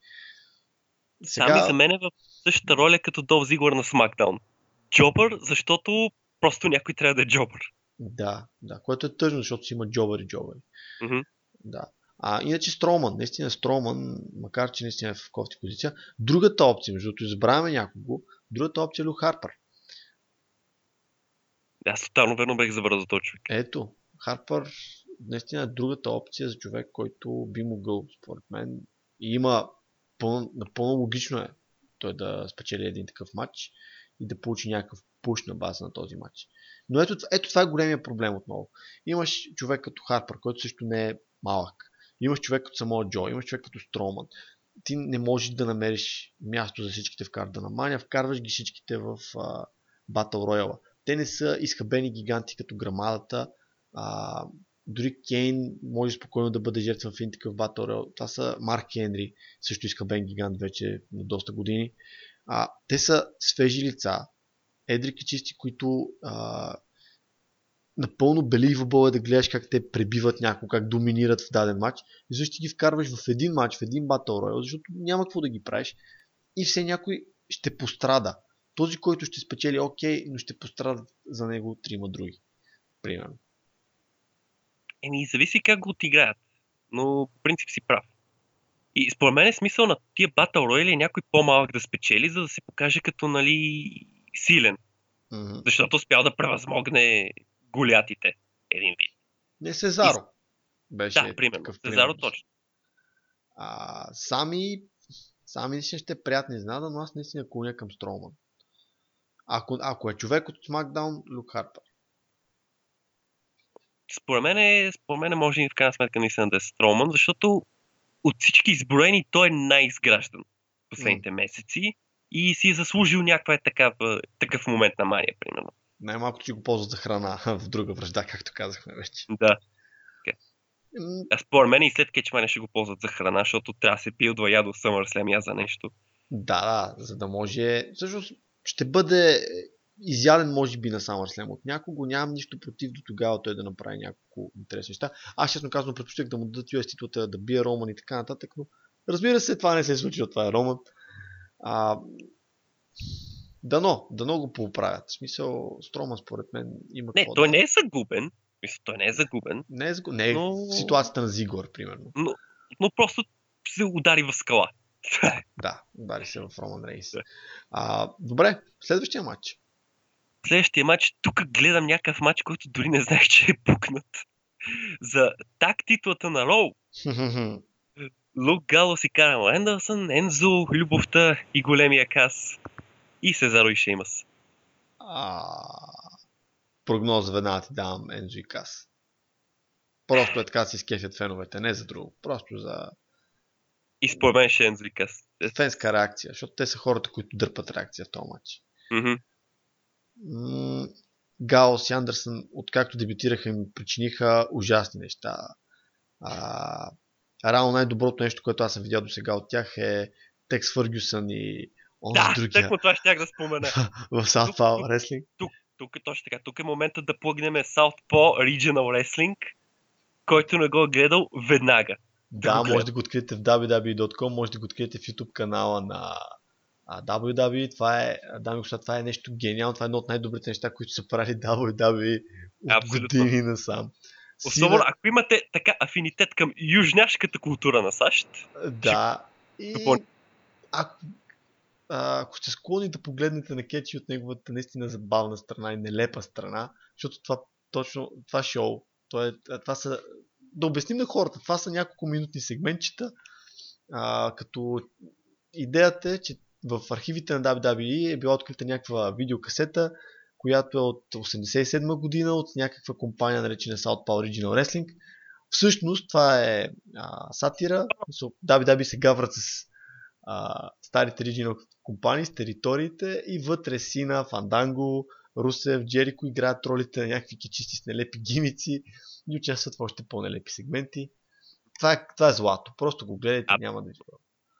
Сами за мен е в същата роля като Дов Зиглър на SmackDown. Джобър, защото просто някой трябва да е джобър. Да, да, което е тъжно, защото си има джобъри джобъри. Мгм. Да. А иначе Строман, наистина Строман, макар че наистина е в кофти позиция, другата опция, между другото избравяме някого, другата опция е Лю Харпър. Аз тотално верно бех забравил този човек. Ето, Харпър наистина е другата опция за човек, който би могъл, според мен, и има пълно, напълно логично е той да спечели един такъв матч и да получи някакъв пуш на база на този матч. Но ето, ето това е големия проблем отново. Имаш човек като Харпър, който също не е малък. Имаш човек като самого Джо, имаш човек като Строман. Ти не можеш да намериш място за всичките в карта на Мания, вкарваш ги всичките в а, Battle. Те не са изхабени гиганти като грамадата. А, дори Кейн може спокойно да бъде жертва в един такъв. Това са Марк Хенри, също изхабен гигант вече на доста години. А, те са свежи лица, едрики чисти, които а, напълно believable е да гледаш как те пребиват някого, как доминират в даден матч. И защо ги вкарваш в един матч, в един Battle Royale, защото няма какво да ги правиш. И все някой ще пострада. Този, който ще спечели, окей, но ще пострадат за него трима други. Примерно. Еми, зависи как го отиграят. Но, по принцип си прав. И според мен е смисъл на тия Battle Royale е някой по-малък да спечели, за да се покаже като, нали, силен. Мгм. Защото успял да превъзмогне голятите. Един вид. Не Сезаро. Беше Да, примерно. такъв Сезаро пример. точно. А, сами, сами наистина ще е приятна изненада, но аз наистина клоня към Строман. Ако, ако е човек от SmackDown, Люк Харпър. Според мен, е, според мен може и в крайна сметка наистина да е Строман, защото от всички изброени той е най-изграждан последните месеци и си е заслужил някаква е такъв, такъв момент на мания, примерно. Най-малкото си го ползват за храна [laughs] в друга връжда, както казахме вече. Да. М, А според мен и след кетчмане ще го ползват за храна, защото трябва да се билдва я до SummerSlam я за нещо. Да, да, за да може... Всъщност ще бъде изяден може би на SummerSlam от някого. Нямам нищо против до тогава той да направи няколко интересни неща. Аз честно казвам предпочитах да му дадат US титлата, да бие Роман и така нататък, но разбира се, това не се е случило, това е Роман. А, Дано, дано го поправят. В смисъл, Строман според мен има Не, той да... не е загубен. Мисля, той не е загубен, Не е, сго- не е Но- в ситуацията на Зигор, примерно. но, но просто се удари в скала. Е. Да, удари се в Роман Рейнс. Да. А, добре, следващия матч. Следващия матч, тук гледам някакъв матч, който дори не знаех, че е пукнат. За так титлата на Роу. [laughs] Лук Галос и Карл Ендърсън, Ензо, Любовта и големия кас. И Сезаро и Шеймас. а, прогноза веднага ти давам Ензо и Кас. Просто е така си скефят феновете, не за друго. Просто за И според мен ще е Ензо и кас. фенска реакция, защото те са хората, които дърпат реакция в този матч. Мгм. М, Гаус и Андерсън, откакто дебютираха, им причиниха ужасни неща. А, реално най-доброто нещо, което аз съм видял до сега от тях е Текс Фъргюсън и онзи Да, другия тъкмо това щях да спомена. [laughs] в Southpaw Wrestling. Тук е точно така. Тук е момента да плъгнем Southpaw Regional Wrestling, който не го е гледал веднага. Да, го може да го откриете в www.com, може да го откриете в YouTube канала на WWE. Това е, дами и господа, това е нещо гениално. Това е едно от най-добрите неща, които са правили WWE от години насам. Особено Сина- ако имате така афинитет към южняшката култура на САЩ, Да. И Допълни. ако, а, ако сте склонни да погледнете на Кечи от неговата наистина забавна страна и нелепа страна, защото това точно, това шоу, то е, това са, да обясним на хората, това са няколко минутни сегментчета, а, като идеята е, че в архивите на WWE е била открита някаква видеокасета, която е от 87 година от някаква компания, наречена Southpaw Original Wrestling. Всъщност това е а, сатира. WWE се гаврат с а, старите Original компании, с териториите и вътре Сина, Фанданго, Русев, Джерико играят ролите на някакви кичисти с нелепи гимици и участват в още по-нелепи сегменти. Това е, това е злато. Просто го гледайте, А- няма да ви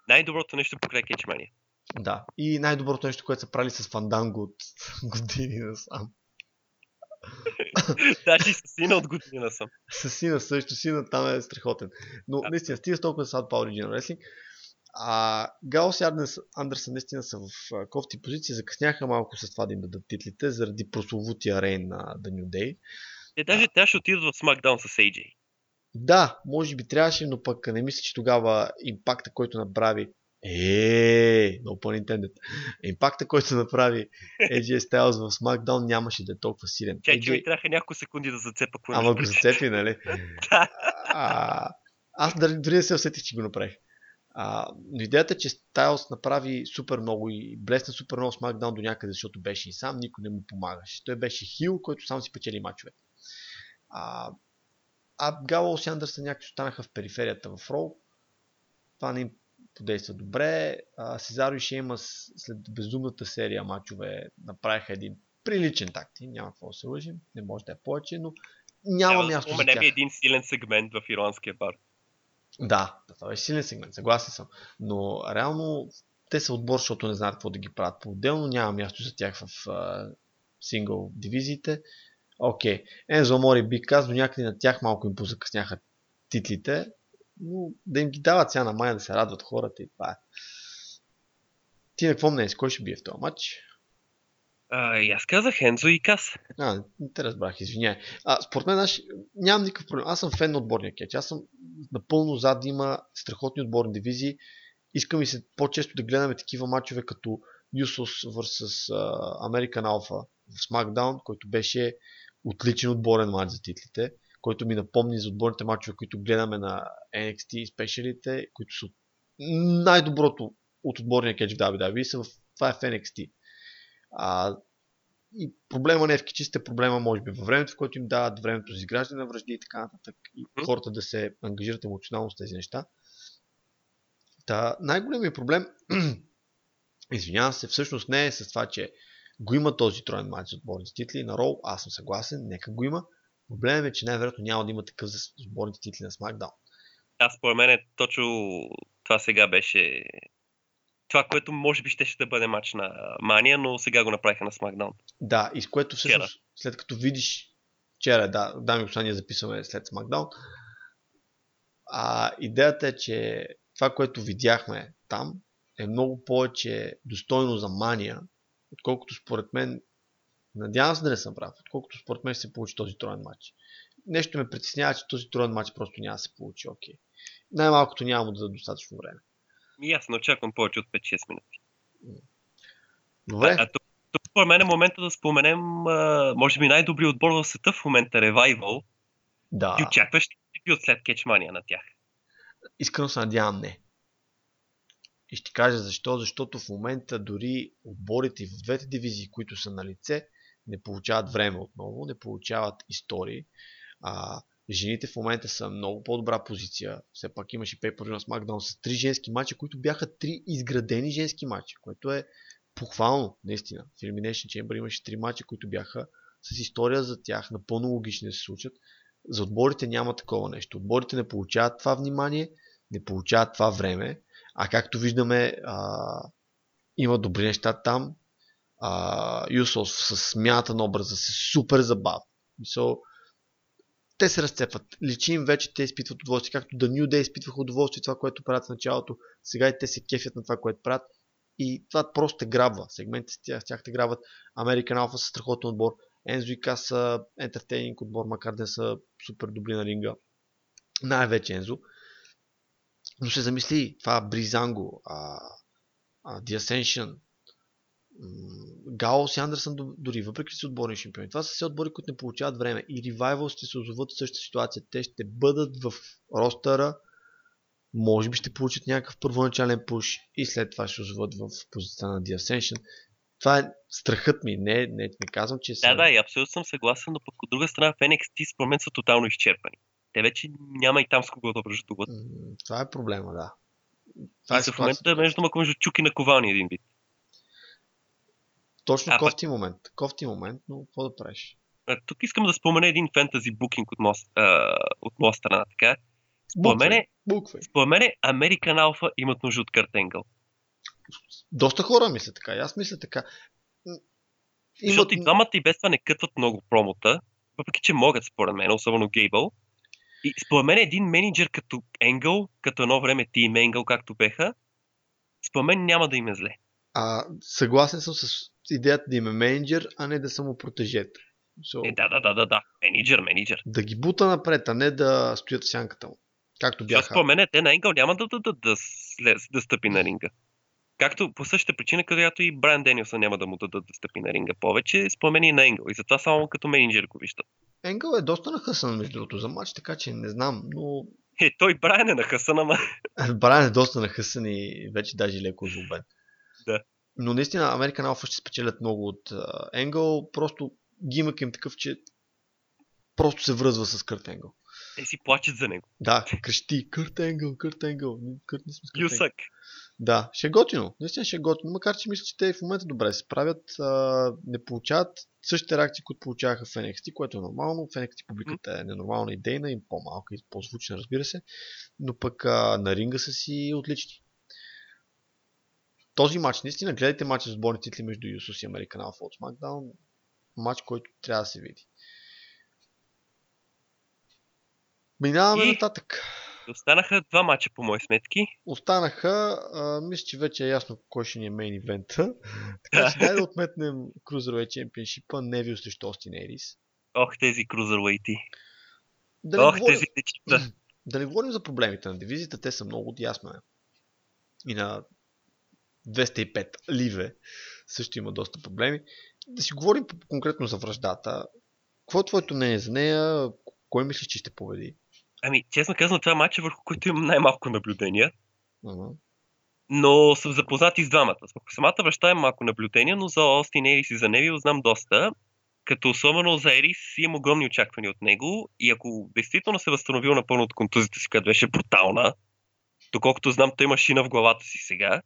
най-доброто нещо покрай Кетчмания. Да. И най-доброто нещо, което са правили с Фанданго от [laughs] години насам. [laughs] Даже с сина от година съм. С сина също, сина там е страхотен. Но Да. наистина, стига с толкова за Southpaw Original Wrestling. А Гаус и Андерсън наистина са в кофти позиции. Закъсняха малко с това да им дадат титлите, заради прословутия рейн на The New Day. Те даже трябваше да отидат в SmackDown с AJ. Да, може би трябваше, но пък не мисля, че тогава импакта, който направи е, no pun intended. Импакта, който направи AJ Styles в SmackDown нямаше да е толкова силен. Чай, че ми трябваха няколко секунди да зацепа кое Ама го зацепи, нали? [laughs] А, аз дори, дори не се усетих, че го направих. А, но идеята е, че Стайлс направи супер много и блесна супер много SmackDown до някъде, защото беше и сам, никой не му помагаше. Той беше хил, който сам си печели мачове. А, а Гало и Андерсън някакси останаха в периферията в Роу. Това не им подейства добре. А, Сезаро и Шеймас след безумната серия мачове направиха един приличен такти. Няма какво да се лъжим. Не може да е повече, но няма Трябва място за тях. един силен сегмент в ирландския бар. Да, това е силен сегмент, съгласен съм. Но реално те са отбор, защото не знаят какво да ги правят по-отделно. Няма място за тях в сингъл дивизиите. Окей. Ензо Мори би казал, до някъде на тях малко им позакъсняха титлите, но да им ги дават сега на мая да се радват хората и това е. Ти на какво мнение? Кой ще бие в този матч? А, и аз казах Ензо и Кас. А, не те разбрах, извиняй. А, според мен, аз нямам никакъв проблем. Аз съм фен на отборния кетч. Аз съм напълно зад да има страхотни отборни дивизии. Искам и се по-често да гледаме такива матчове като Usos vs American Alpha в SmackDown, който беше отличен отборен матч за титлите, който ми напомни за отборните матчове, които гледаме на NXT и спешалите, които са най-доброто от отборния кетч в WWE, са в, това е в NXT. А, и проблема не е в кичистите, проблема може би във времето, в което им дават времето за изграждане на връжди и така нататък. И хората да се ангажират емоционално с тези неща. Та, най-големият проблем, [clears throat] извинявам се, всъщност не е с това, че го има този троен матч за отборните титли на Роу, аз съм съгласен, нека го има. Проблемът е, че най-вероятно няма да има такъв за отборните титли на SmackDown. Аз според мен точно това сега беше това, което може би щеше да бъде матч на Мания, но сега го направиха на SmackDown. Да, и с което всъщност, след като видиш вчера, да, дами и господа, ние записваме след SmackDown, а идеята е, че това, което видяхме там, е много повече достойно за мания, отколкото според мен, надявам се да не съм прав, отколкото според мен ще се получи този троен матч. Нещо ме притеснява, че този троен матч просто няма да се получи, окей. Най-малкото няма да даде достатъчно време. И аз не очаквам повече от 5-6 минути. Добре, А, а тук, тук според мен е момента да споменем, а, може би най-добрият отбор в света в момента, Revival. да. Ти очакваш ли би от след кетчмания на тях? Искрено се надявам не. И ще кажа защо. Защото в момента дори отборите в двете дивизии, които са на лице, не получават време отново, не получават истории. А, жените в момента са много по-добра позиция. Все пак имаше per на SmackDown с три женски матча, които бяха три изградени женски матча, което е похвално, наистина. В Elimination Chamber имаше три матча, които бяха с история за тях, напълно логични да се случат. За отборите няма такова нещо. Отборите не получават това внимание, не получават това време, а както виждаме, а, има добри неща там. А, Юсов с смяната на образа се супер забавно. So, те се разцепват. Личи им вече, те изпитват удоволствие. Както The New Day изпитваха удоволствие това, което правят в началото. Сега и те се кефят на това, което правят. И това просто те грабва. Сегментите с тях, с тях те грабват. American Alpha са страхотен отбор. Enzo и са ентертейнинг отбор, макар да са супер добри на ринга. Най-вече Enzo. Но се замисли, това Бризанго, а, а, The Ascension, Гаус и Андерсън дори, въпреки че са отборни шампиони. Това са все отбори, които не получават време. И Revival ще се озоват в същата ситуация. Те ще бъдат в ростъра, може би ще получат някакъв първоначален пуш и след това ще озоват в позицията на The Ascension. Това е страхът ми. Не, не, не казвам, че. Да, да, и абсолютно съм съгласен, но пък от друга страна в NXT според мен са тотално изчерпани. Те вече няма и там с кого да връждуват. М, Това е проблема, да. Това е в момента между мако между чук и наковални един вид. Точно А, кофти момент. Кофти момент, но какво да правиш? Тук искам да спомена един фентази букинг от, моя, а, от моя страна. Така. Според мен, е- според American Alpha имат нужда от Кърт Енгъл. Доста хора мисля така. И аз мисля така. М, Защото и двамата и без това не кътват много промота, въпреки че могат според мен, особено Гейбъл. И според мен един менеджер като Енгъл, като едно време Тим Енгъл, както беха, според мен няма да им е зле. А, съгласен съм с идеята да има менеджер, а не да са му протежет. So, Е, да, да, да, да, да. Менеджер, менеджер. Да ги бута напред, а не да стоят в сянката му. Както бяха. според мен те на Енгъл няма да, да, да, да, да стъпи на ринга. Както по същата причина, която и Брайан Денилсън няма да му дадат да стъпи на ринга повече, според мен и на Енгъл. И затова само като менеджер го виждам. Енгъл е доста нахъсан между другото за матч, така че не знам, но Е, той Брайан е на Хасан, ама Брайан е доста нахъсан и вече даже леко озлобен. Да. Но наистина American Alpha ще спечелят много от Енгъл, просто гимък им такъв, че просто се връзва с Кърт Енгъл. те си плачат за него. Да, крещи, Кърт Енгъл, Кърт Енгъл, Кърт не сме. Юсък. Да, ще е готино. Наистина ще е готино. Макар, че мисля, че те в момента добре се справят. А, не получават същите реакции, които получаваха в NXT, което е нормално. В NXT публиката е ненормална идейна и по-малка и по-звучна, разбира се. Но пък а, на ринга са си отлични. Този матч, наистина, гледайте матча с отборни титли между Юсус и American Alpha от SmackDown. Матч, който трябва да се види. Минаваме И- нататък. Останаха два мача по мои сметки. Останаха, а, мисля, че вече е ясно кой ще ни е мейн ивента. [laughs] така че дай да отметнем Cruiserweight Championship, Невил срещу Остин Ерис. Ох, тези крузървейти. Да Ох, говорим, тези дечица. [clears throat] да не говорим за проблемите на дивизията, те са много ясно е. И на 205 ливе също има доста проблеми. Да си говорим конкретно за връждата. Какво е твоето мнение за нея? Кой мислиш, че ще победи? Ами, честно казано, това е матча, върху който имам най-малко наблюдения. Ага. но съм запознат и с двамата. Върху самата баща е малко наблюдения, но за Остин Ерис и за Невил знам доста. Като особено за Ерис имам огромни очаквания от него и ако действително се е възстановил напълно от контузията си, която беше брутална, доколкото знам, той има шина в главата си сега,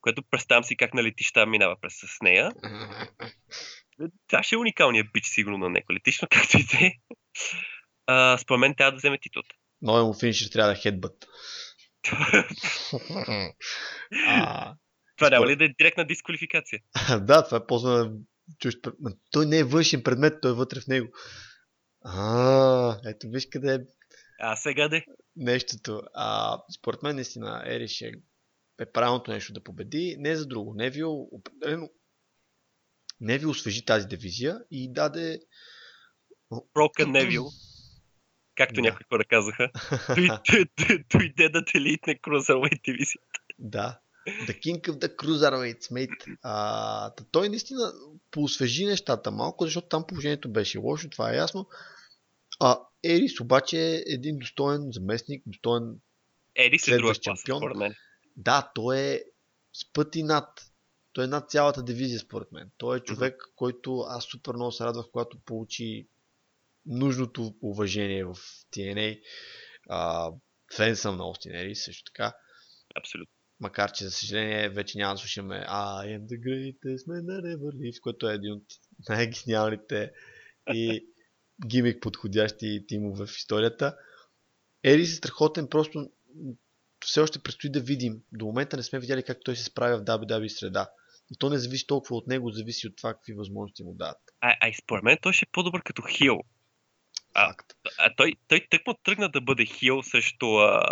което представям си как на летища минава през с нея. [laughs] Това ще е уникалният бич сигурно на него летично, [laughs] както и да е. А, Според мен трябва да вземе титлата. Новия му финишер трябва да е хедбът. [laughs] а, Това няма ли да е директна дисквалификация? [laughs] да, това е ползване чужд пред... Ма, Той не е външен предмет, той е вътре в него. А, ето виж къде е А сега де. нещото. А, според мен наистина Ериш е, е правилното нещо да победи. Не за друго. Невил определено Неви освежи тази дивизия и даде... Broken Neville, както Да. някои хора казаха. [laughs] Дойде да делитне Cruiserweight дивизия. Да. The King of the Cruiserweights, mate. А, та той наистина поосвежи нещата малко, защото там положението беше лошо, това е ясно. А Ерис обаче е един достоен заместник, достоен... Еди се друга Следващ класа, мен. Да, той е с пъти над. Той е над цялата дивизия, според мен. Той е човек, който аз супер много се радвах, когато получи нужното уважение в TNA. А, фен съм на Остин Ерис, също така. Абсолютно. Макар, че за съжаление вече няма да слушаме I am the greatest man that ever lived, който е един от най-гениалните и гимик подходящи тимове в историята. Ерис е страхотен, просто все още предстои да видим. До момента не сме видяли как той се справя в WWE среда. И то не зависи толкова от него, зависи от това какви възможности му дадат. А, а и според мен той ще е по-добър като хил. А. А той, той тък му тръгна да бъде хил срещу... ам,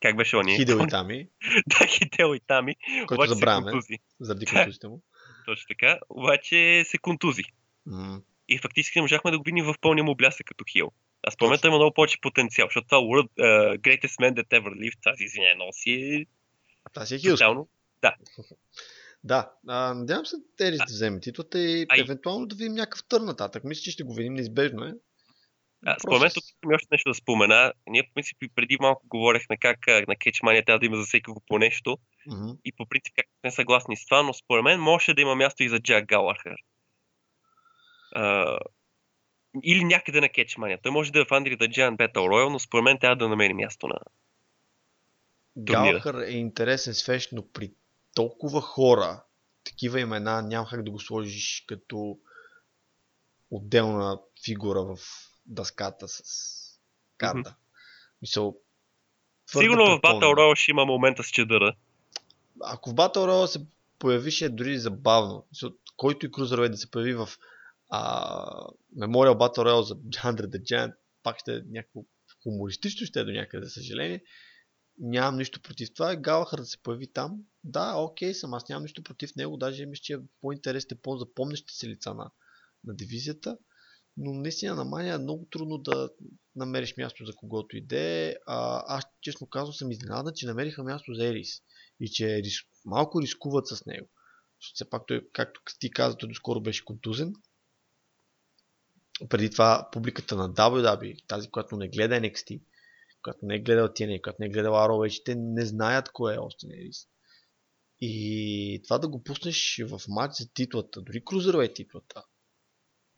как беше он? Хидел и [laughs] Тами, да, Хидел и Тами. който забравяме, заради контузите му. Точно така. Обаче се контузи. М, И фактически не можахме да го видим в пълния му блясък като хил. А според има много повече потенциал, защото това World, uh, Greatest Man That Ever Lived, тази извинение носи е Това си е хилски. тотално. [laughs] Да, а, надявам се Терис да вземе титлата и Ай. евентуално да видим някакъв търн нататък. Мисля, че ще го видим, неизбежно е. А, според мен тук има още нещо да спомена. Ние по принцип и преди малко говорихме как на Кетчмания трябва да има за всеки го по нещо. Мгм. И по принцип как сме съгласни с това, но според мен може да има място и за Джак Галахър. А, или някъде на Кетчмания. Той може да е в Андри да Giant Battle Royal, но според мен трябва да намери място на... турнира. Галахър е интересен свеж, но при толкова хора, такива имена, няма как да го сложиш като отделна фигура в дъската с карта. Мисъл, Сигурно в. Battle Royale ще има момента с чедъра. Ако в Battle Royale се появи, ще е дори забавно. Мисъл, който и Cruiserweight да се появи в а, Memorial Battle Royale за Andre the Giant, пак ще е някакво хумористично, ще е до някъде, за съжаление. Нямам нищо против това. Галахър да се появи там. Да, окей съм, аз нямам нищо против него. Даже мисля, че е по-интересните, по-запомнящи се лица на, на дивизията. Но наистина на Мания е много трудно да намериш място за когото иде. А, аз честно казвам съм изненадан, че намериха място за Ерис. И че рис... малко рискуват с него. Все пак той, както ти каза, той доскоро беше контузен. Преди това публиката на WWE, тази, която не гледа NXT, която не е гледала TNA, която не е гледала ROH, те не знаят кой е Остин Ерис. И това да го пуснеш в матч за титлата, дори Cruiserweight титлата,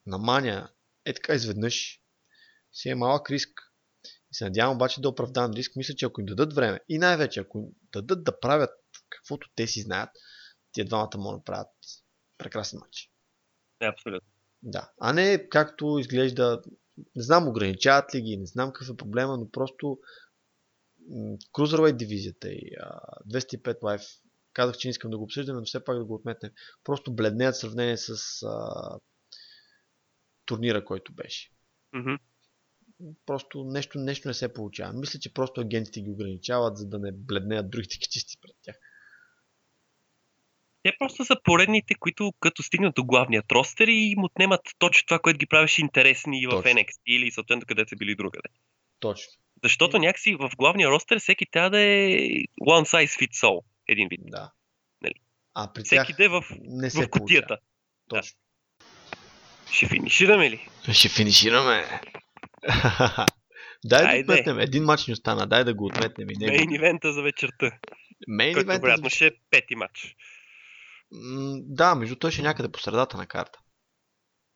на Мания, е така изведнъж, си е малък риск. И се надявам обаче да оправдам риск. Мисля, че ако им дадат време и най-вече ако им дадат да правят каквото те си знаят, тия двамата могат да правят прекрасен матч. Абсолютно. Да. А не както изглежда, не знам ограничават ли ги, не знам какъв е проблема, но просто Cruiserweight дивизията и а, 205 Live, казах, че не искам да го обсъждаме, но все пак да го отметнем, просто бледнеят в сравнение с а, турнира, който беше. Мгм. Просто нещо, нещо не се получава. Мисля, че просто агентите ги ограничават, за да не бледнеят другите [laughs] кичисти пред тях. Те просто са поредните, които като стигнат до главния ростер и им отнемат точно това, което ги правеше интересни и в Точно. NXT или съответно където са били другаде. Точно. Защото някакси в главния ростер всеки трябва да е one size fits all. Един вид. Да. Нали? А при Всеки тях да е в, не се в кутията. Точно. Ще финишираме ли? Ще финишираме. [laughs] Дай да Айде. отметнем. Един матч ни остана. Дай да го отметнем и него. Мейн ивента за вечерта. Мейн Който вероятно ще е пети матч. Да, между той ще е някъде по средата на карта.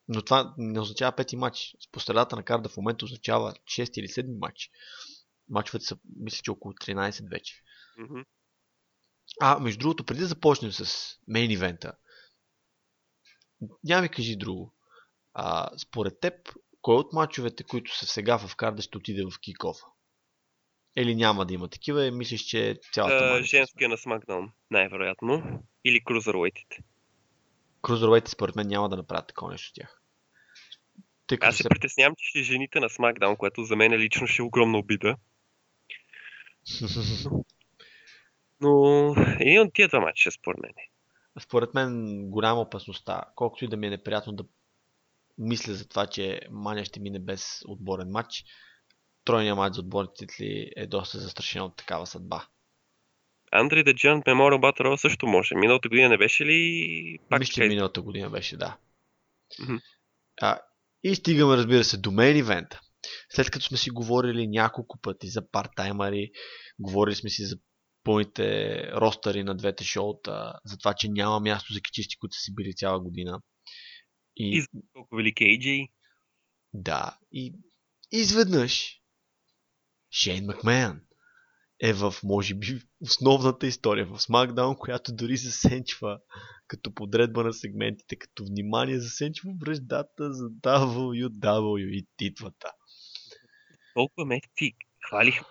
Но това не означава пети матч. По средата на карта в момента означава 6 или 7 матч. Мачовете са, мисля, че около 13 вече. Мгм. А, между другото, преди да започнем с мейн ивента, няма ми кажи друго. А, според теб, кой от мачовете, които са сега в карда, ще отиде в кикофа? Или няма да има такива? и Мислиш, че цялата мания ще Женския на SmackDown, най-вероятно. Или крузервейтите. Крузервейте според мен няма да направят такова нещо от тях. Тъй Аз се притеснявам, че ще жените на SmackDown, което за мен лично ще е огромна обида. [laughs] Но един от тия два матча, според мен. според мен голяма опасността, колкото и да ми е неприятно да мисля за това, че Мания ще мине без отборен матч, тройния матч за отборните титли е доста застрашен от такава съдба. Андре the Giant Memorial Battle Royale също може. Миналата година не беше ли пак Мисля, че миналата година беше, да. Мгм. А, и стигаме, разбира се, до мейн ивента. След като сме си говорили няколко пъти за партаймари, говорили сме си за пълните ростъри на двете шоута, за това, че няма място за кичисти, които са си били цяла година. И, И за Колко велик е AJ. да, и изведнъж Шейн Макмен е в, може би, основната история в SmackDown, която дори засенчва като подредба на сегментите, като внимание засенчва връждата за WW и титвата. Толкова месеци хвалихме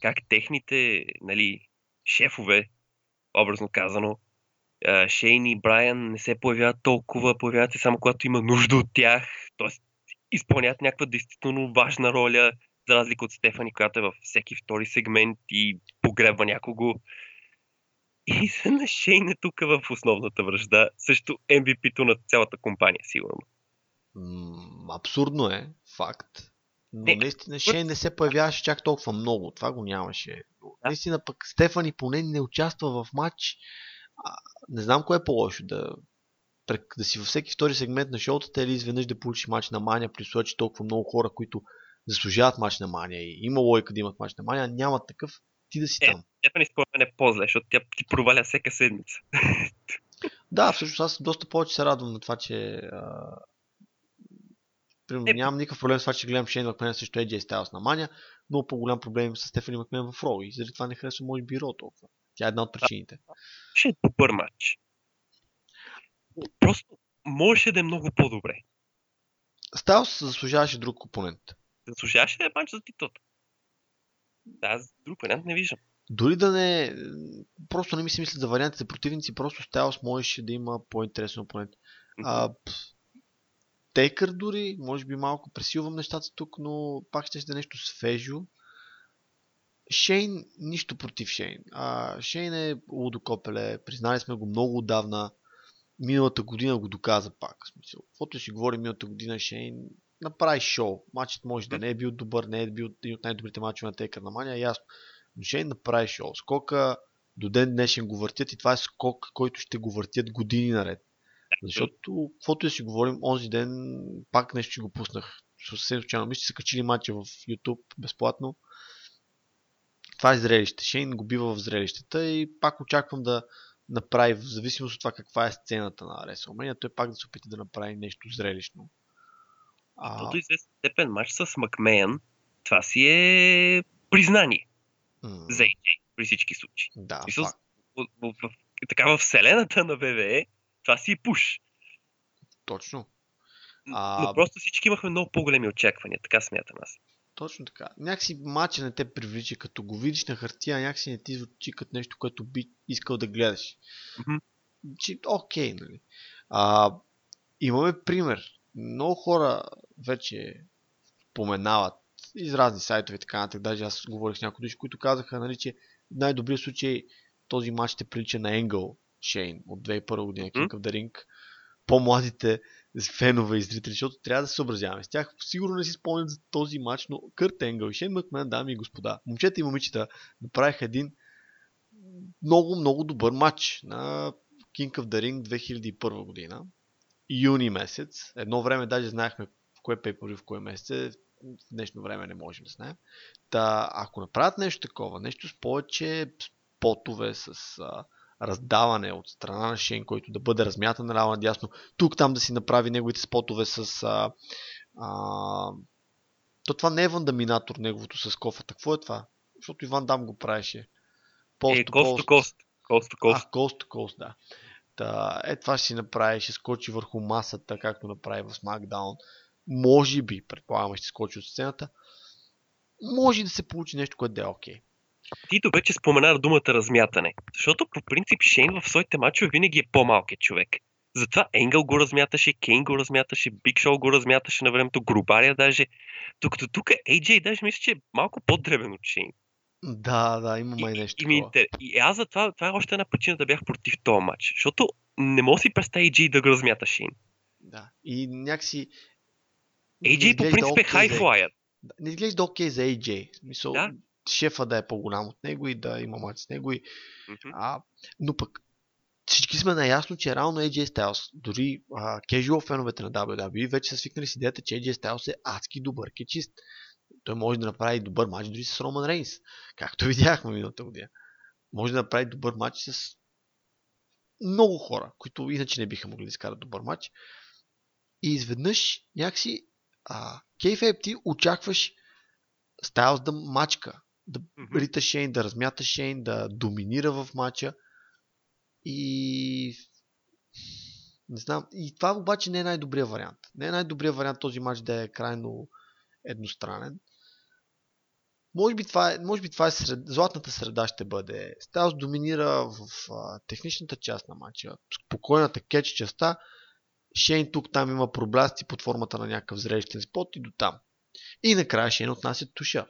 как техните нали, шефове, образно казано, Шейн и Брайан не се появяват толкова, появяват се само когато има нужда от тях, т.е. изпълняват някаква действително важна роля, за разлика от Стефани, която е във всеки втори сегмент и погребва някого. И се на Шейн е тук в основната връжда, също MVP-то на цялата компания, сигурно. М, абсурдно е, факт. Но Не, наистина Шейн не се появяваше чак толкова много. Това го нямаше. Да. Наистина пък Стефани поне не участва в матч. А, не знам кое е по-лошо. Да, да си във всеки втори сегмент на шоутата или изведнъж да получиш матч на Мания, при че толкова много хора, които заслужават матч на Мания и има лойка да имат матч на Мания, нямат такъв, ти да си Е. там. Стефани според мен е по-зле, защото тя ти проваля всяка седмица. [laughs] Да, всъщност аз доста повече се радвам на това, че а... Примерно, Е, нямам никакъв проблем с това, че гледам Шейн Макмен срещу AJ Styles на Мания, но по-голям проблем с Стефани Макмен в Ро и заради това не харесвам може би Ро толкова. Тя е една от причините. Ще е добър матч. Просто можеше да е много по-добре. Стайлс заслужаваше друг опонент. Заслужаваше е матч за титлата. Да, аз друг вариант не виждам. Дори да не... Просто не ми се мисля за варианти за противници, просто Стайлс можеше да има по-интересен опонент. А, Тейкър дори, може би малко пресилвам нещата тук, но пак ще да е нещо свежо. Шейн, нищо против Шейн. А, Шейн е лудокопеле, признали сме го много отдавна. Миналата година го доказа пак. Смисъл, каквото си говори миналата година, Шейн направи шоу. Матчът може да не е бил добър, не е бил един от най-добрите матчове на Тейкър на Мания, ясно. Но Шейн направи шоу. Скока до ден днешен го въртят и това е скок, който ще го въртят години наред. Защото, каквото да си говорим, онзи ден пак нещо ще го пуснах. Съвсем случайно. Мисля, че са качили матча в YouTube безплатно. Това е зрелище. Шейн го бива в зрелищата и пак очаквам да направи, в зависимост от това каква е сцената на WrestleMania, той пак да се опита да направи нещо зрелищно. А, Защото известен степен матч с Макмеян, това си е признание м, за AJ при всички случаи. да, Смисъл, факт. в, в, в, така в вселената на ВВЕ, това си е пуш. точно. А... Но просто всички имахме много по-големи очаквания, така смятам аз. Точно така. Някакси матча не те привлича, като го видиш на хартия, някакси не ти звучи като нещо, което би искал да гледаш. Мгм. Че, окей, нали. А, имаме пример. Много хора вече споменават из разни сайтове и така нататък. Даже аз говорих с някои души, които казаха, нали, че в най-добрия случай този матч ще прилича на Енгъл Шейн от 2001 година, King of the Ring. По-младите фенове и зрители, защото трябва да се съобразяваме с тях. Сигурно не си спомнят за този матч, но Кърт Енгъл и Шейн Макмен, дами и господа, момчета и момичета, направиха един много, много добър матч на King of the Ring 2001 година. Юни месец. Едно време даже знаехме в кое пейпори, в кое месец е. В днешно време не можем да знаем. Та, ако направят нещо такова, нещо с повече спотове, с а, раздаване от страна на Шейн, който да бъде размятан наляво надясно, тук там да си направи неговите спотове с... А, а, то това не е вандаминатор, неговото с кофата. Какво е това? Защото Иван Дам го правеше. Е, Post to кост кост. Кост кост. А, to Coast, да. Та, е, това ще си направи, ще скочи върху масата, както направи в SmackDown. Може би, предполагам, ще скочи от сцената. Може да се получи нещо, което да е окей. Ти добре, че спомена думата размятане. Защото по принцип Шейн в своите мачове винаги е по-малкият човек. Затова Енгъл го размяташе, Кейн го размяташе, Биг Шоу го размяташе на времето, Грубария даже. Докато тук AJ даже мисля, че е малко по-дребен от Шейн. Да, да, има май нещо И, ми, интер- и аз за това, това е още една причина да бях против този матч. Защото не мога да си представя AJ да го размята Шейн. Да. И някакси... AJ по принцип е за- хайфлайер. Да, Не изглежда окей за AJ. Смисъл, Да. шефа да е по-голям от него и да има мач с него. И, Мгм. а, но пък всички сме наясно, че реално AJ Styles, дори а, casual феновете на WWE вече са свикнали с идеята, че AJ Styles е адски добър кечист. Той може да направи добър матч дори с Роман Рейнс, както [laughs] видяхме миналата година. Може да направи добър матч с много хора, които иначе не биха могли да изкарат добър матч. И изведнъж някакси Кейфейп ти очакваш Стайлз да мачка, да Мгм. рита Шейн, да размята Шейн, да доминира в матча. И не знам. И това обаче не е най-добрият вариант. Не е най-добрият вариант този матч да е крайно едностранен. Може би това е, може би това е сред, златната среда ще бъде. Стайлз доминира в а, техничната част на матча. Спокойната кетч частта. Шейн тук там има проблясти под формата на някакъв зрелищен спот и до там. И накрая Шейн отнася туша.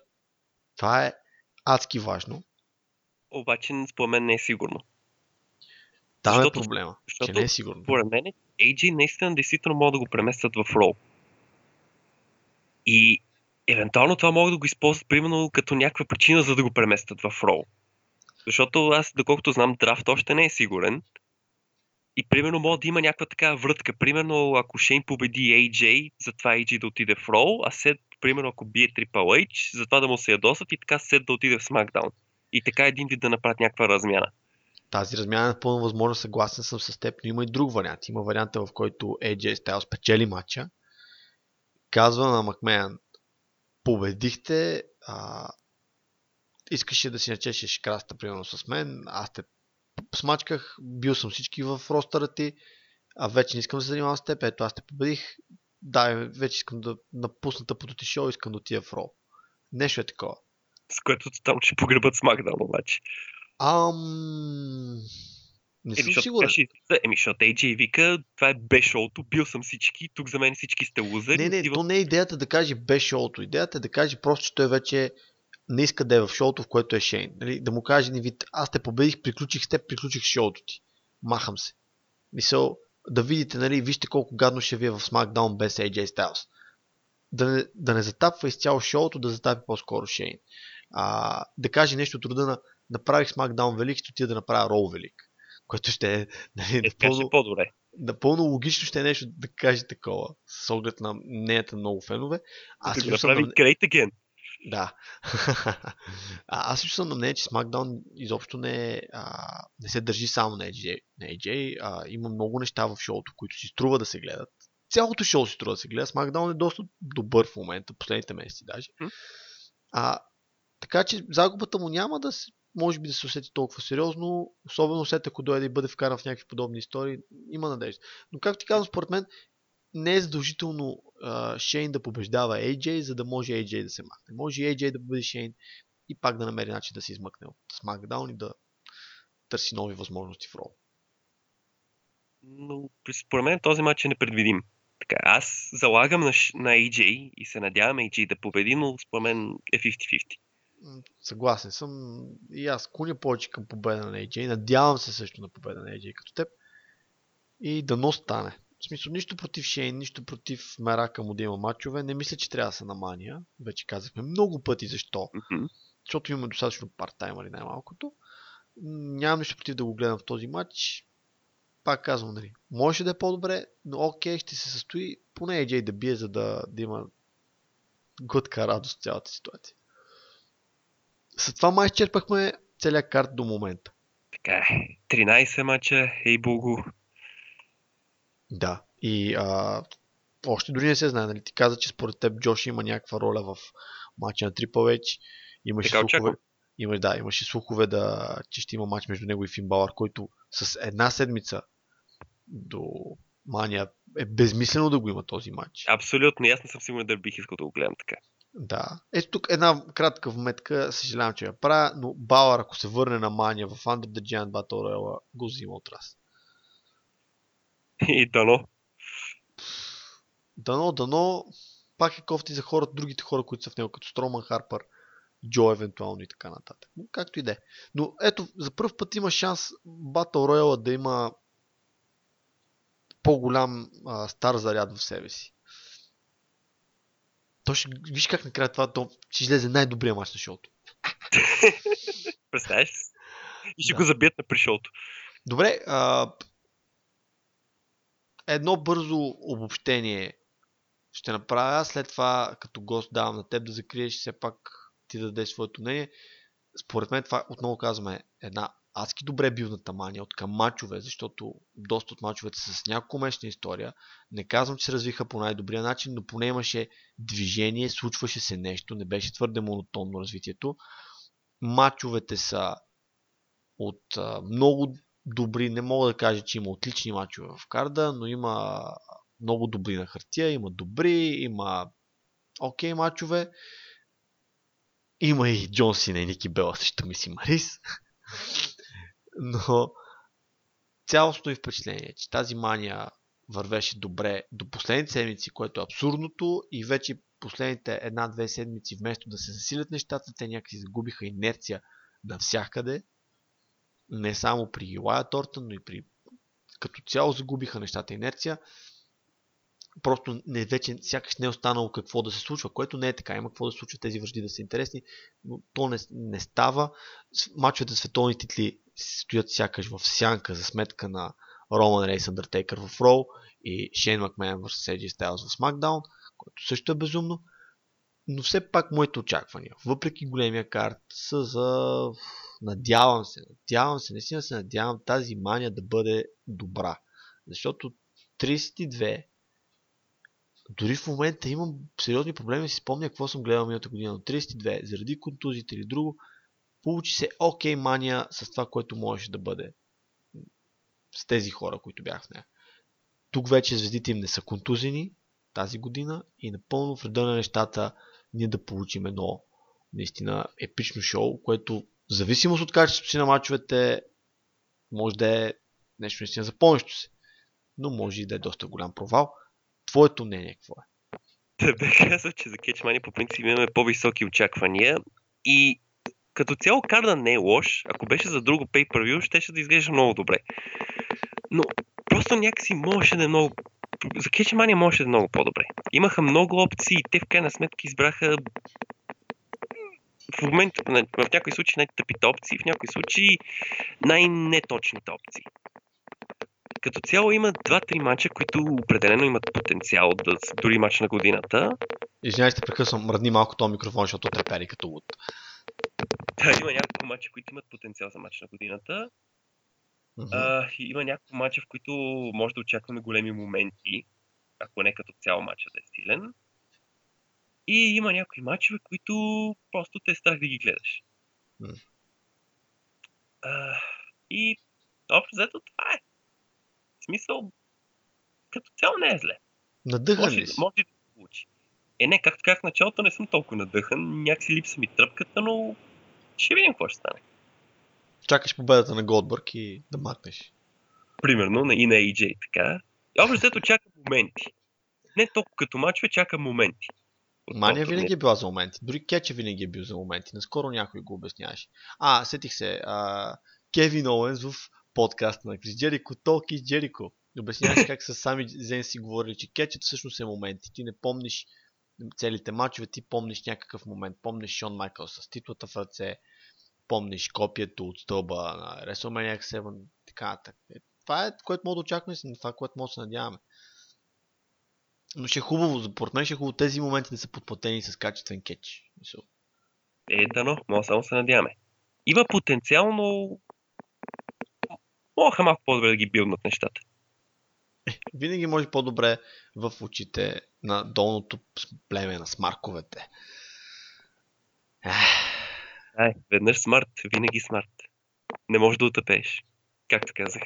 Това е адски важно. Обаче според мен не е сигурно. Там Защото- е проблема, че защото не е сигурно. Според мен AJ наистина действително могат да го преместят в Raw. И евентуално това могат да го използват примерно като някаква причина за да го преместят в Raw. Защото аз, доколкото знам, драфт още не е сигурен. И примерно може да има някаква така врътка. Примерно, ако Шейн победи AJ, затова AJ да отиде в Raw, а Сет, примерно, ако бие Triple H, затова да му се ядосат и така Сет да отиде в SmackDown. И така един вид да направят някаква размяна. Тази размяна е напълно възможно, съгласен съм с теб, но има и друг вариант. Има варианта, в който AJ Styles печели матча, казва на Макмеян, победихте, а, искаше да си начешеш краста, примерно с мен, аз те смачках, бил съм всички в ростъра ти, а вече не искам да се занимавам с теб, ето аз те победих, дай, вече искам да напусна тъпото шоу, искам да отида в Ро. Нещо е такова. С което там ще погребат SmackDown обаче. Ам... Не съм Еми, сигурен. ще еми, защото AJ вика, това е без шоуто, бил съм всички, тук за мен всички сте лузери. Не, не, отива- то не е идеята да каже без шоуто. Идеята е да каже просто, че той вече не иска да е в шоуто, в което е Шейн. Нали? Да му каже ни вид, аз те победих, приключих с теб, приключих шоуто ти. Махам се. Мисъл, да видите, нали, вижте колко гадно ще ви е в SmackDown без AJ Styles. Да не, да не затапва изцяло шоуто, да затапи по-скоро Шейн. А, да каже нещо от рода на направих SmackDown велик, ще отида да направя Роу велик. Което ще е нали, Е, напълно, по-добре. напълно логично ще е нещо да каже такова, с оглед на на много фенове. Аз да направи на... Great Again. Да. [laughs] а, аз лично съм на мнение, че SmackDown изобщо не, е, а, не се държи само на AJ. На AJ а, има много неща в шоуто, които си струва да се гледат. Цялото шоу си струва да се гледа. SmackDown е доста добър в момента, последните месеци даже. А, така че загубата му няма да се, може би да се усети толкова сериозно, особено след ако дойде и бъде вкаран в някакви подобни истории, има надежда. Но както ти казвам, според мен не е задължително а, Шейн да побеждава AJ, за да може AJ да се махне. Може и AJ да победи Шейн и пак да намери начин да се измъкне от SmackDown и да търси нови възможности в Raw. Но според мен този матч е непредвидим. Така, аз залагам на, на AJ и се надявам AJ да победи, но според мен е 50-50. Съгласен съм. И аз клоня повече към победа на AJ. Надявам се също на победа на AJ като теб. И дано стане. В смисъл, нищо против Шейн, нищо против Мерака му да има матчове. Не мисля, че трябва да са на мания. Вече казахме много пъти защо. Мгм. Защото имаме достатъчно парт-таймери най-малкото. Нямам нищо против да го гледам в този матч. Пак казвам, нали, може да е по-добре, но окей, ще се състои поне AJ да бие, за да, да има глътка радост цялата ситуация. С това май изчерпахме целият карт до момента. Така е. 13 мача, ей богу. Да. И а, още дори не се знае, нали? Ти каза, че според теб Джош има някаква роля в матча на Triple H. Имаше Така слухове, очаквам. имаш, да, имаше слухове да, че ще има матч между него и Фин Балър, който с една седмица до Мания е безмислено да го има този матч. Абсолютно. не съм сигурен дали бих искал да го гледам така. Да. Ето тук една кратка вметка, съжалявам, че я правя, но Балър, ако се върне на Мания в Under the Giant Battle Royale, го взима от раз. И дано. Дано, дано, пак е кофти за хората, другите хора, които са в него, като Строман Харпър. Джо евентуално и така нататък. Но както и да е. Но ето, за първ път има шанс Battle Royale да има по-голям а, стар заряд в себе си. То ще, виж как накрая това то ще излезе най-добрия мач на шоуто. [laughs] Представяш ли? И ще Да. го забият на пришолто. Добре, а, едно бързо обобщение ще направя. След това, като гост, давам на теб да закриеш все пак ти да дадеш своето мнение. Според мен това, отново казваме, е една адски добре билната мания от към мачове, защото доста от мачовете са с няколко мечна история. Не казвам, че се развиха по най-добрия начин, но поне имаше движение, случваше се нещо, не беше твърде монотонно развитието. Мачовете са от а, много добри, не мога да кажа, че има отлични мачове в карда, но има много добри на хартия, има добри, има окей мачове. Има и Джон Сина и Ники Бела срещу Миси Марис. Но цялостно и впечатление, че тази мания вървеше добре до последните седмици, което е абсурдното и вече последните една-две седмици, вместо да се засилят нещата, те някакси загубиха инерция навсякъде. Не само при Wyatt Orton, но и при като цяло загубиха нещата инерция. Просто не, вече сякаш не е останало какво да се случва, което не е така. Има какво да се случва тези връжди да са интересни, но то не, не става. Мачовете световни титли стоят сякаш в сянка за сметка на Роман Рейс Undertaker в Роу и Шейн Макмен vs. AJ Styles в SmackDown, което също е безумно. Но все пак моите очаквания, въпреки големия карт, са за... Надявам се, надявам се, наистина се надявам тази мания да бъде добра. Защото 32 дори в момента имам сериозни проблеми си спомня какво съм гледал миналата година, но 32, заради контузите или друго, получи се окей мания с това, което можеше да бъде с тези хора, които бяха в нея. Тук вече звездите им не са контузени тази година и напълно в реда на нещата ние да получим едно наистина епично шоу, което в зависимост от качеството си на мачовете може да е нещо наистина запомнящо се, но може и да е доста голям провал. Твоето мнение какво е? Бе казал, че за Кетчмани по принцип имаме по-високи очаквания и като цяло карда не е лош. Ако беше за друго pay per view, щеше да изглежда много добре. Но просто някакси можеше да е много... За Кетчмания можеше да е много по-добре. Имаха много опции и те в крайна сметка избраха в момента, в някои случаи най-тъпите опции, в някои случаи най-неточните опции. Като цяло има 2-3 мача, които определено имат потенциал да са дори мач на годината. Извинявай, ще прекъсвам, мръдни малко този микрофон, защото трепери като луд. Има няколко мача, които имат потенциал за мач на годината. Мгм. А, и има няколко мача, в които може да очакваме големи моменти, ако не като цяло мача да е силен. И има някои мачове, които просто те е страх да ги гледаш. М. А, и общо взето това е. В смисъл, като цяло не е зле. Надъхан ли си? може. Е, не, както казах в началото, не съм толкова надъхан. Някакси липса ми тръпката, но ще видим какво ще стане. Чакаш победата на Голдбърг и да макнеш. Примерно на- и на AJ така. Общо взето чака моменти. Не толкова като мачове, чака моменти. От Мания винаги е била за моменти. Дори Кетча винаги е бил за моменти. Наскоро някой го обясняваше. А, сетих се. А, Кевин Оуенс в подкаста на Крис Джерико, Толки Джерико. Обясняваше как с сами Зен си говорили, че кетчът всъщност е моменти. Ти не помниш целите мачове, ти помниш някакъв момент. Помниш Шон Майкъл с титлата в ръце, помниш копието от стълба на WrestleMania 7, така нататък. Е, Това е, което мога да очакваме, и това, което може да се надяваме. Но ще е хубаво, според мен ще е хубаво тези моменти да са подплатени с качествен кетч. Е, дано, може само се надяваме. Има потенциал, но Могаха малко по-добре да ги билднат нещата. [laughs] Винаги може по-добре в очите на долното племе на смарковете. Ай, веднъж смарт, винаги смарт. Не можеш да утъпееш. Както казах.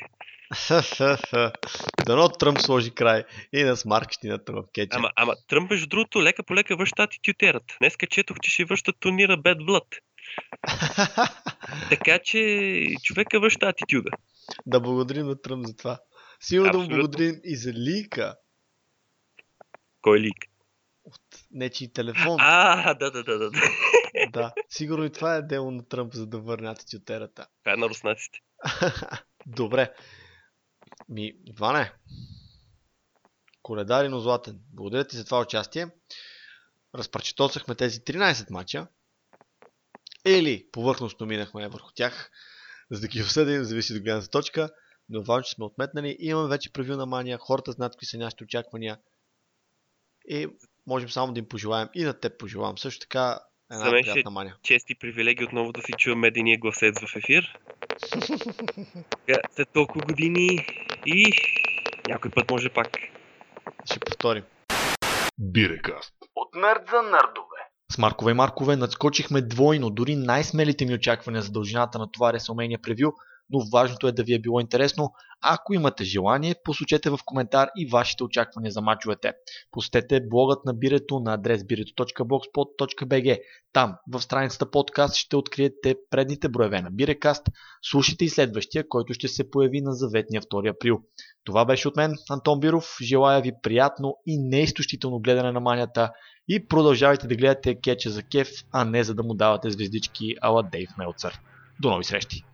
[laughs] Дано Тръмп сложи край и на смаркщината в кетча. Ама, ама Тръмп, между другото, лека по лека връща атитютерът. Днеска четох, че ще връща турнира Bad Blood. Така че човека връща атитюда. да благодарим на Тръмп за това. Сигурно да му благодарим и за лика. Кой лик? от нечи телефон. А, да, да, да, да. да. Сигурно и това е дело на Тръмп, за да върне атитютерата. Това е на руснаците. [laughs] Добре. Ми, Иване, Коледарино Златен, благодаря ти за това участие. Разпрачетосахме тези 13 мача. Или повърхностно минахме върху тях, за да ги осъдим, зависи до гледната точка. Но важно, че сме отметнали. Имаме вече превю на мания, хората знаят какви са нашите очаквания. И можем само да им пожелаем и на теб пожелавам също така една За мен ще- приятна мания. Чести привилегии отново да си чуем медения гласец в ефир. [laughs] След толкова години и някой път може пак. Ще повторим. Бирекаст. От нърд за нърдове. С Маркове и Маркове надскочихме двойно, дори най-смелите ми очаквания за дължината на това WrestleMania превю, но важното е да ви е било интересно. Ако имате желание, посочете в коментар и вашите очаквания за мачовете. Посетете блогът на бирето на адрес birето.blogspot.bg. Там, в страницата подкаст, ще откриете предните броеве на Бирекаст. Слушайте и следващия, който ще се появи на заветния 2 април. Това беше от мен, Антон Биров. Желая ви приятно и неизтощително гледане на манията и продължавайте да гледате кеча за кеф, а не за да му давате звездички ала Дейв Мелцър. До нови срещи!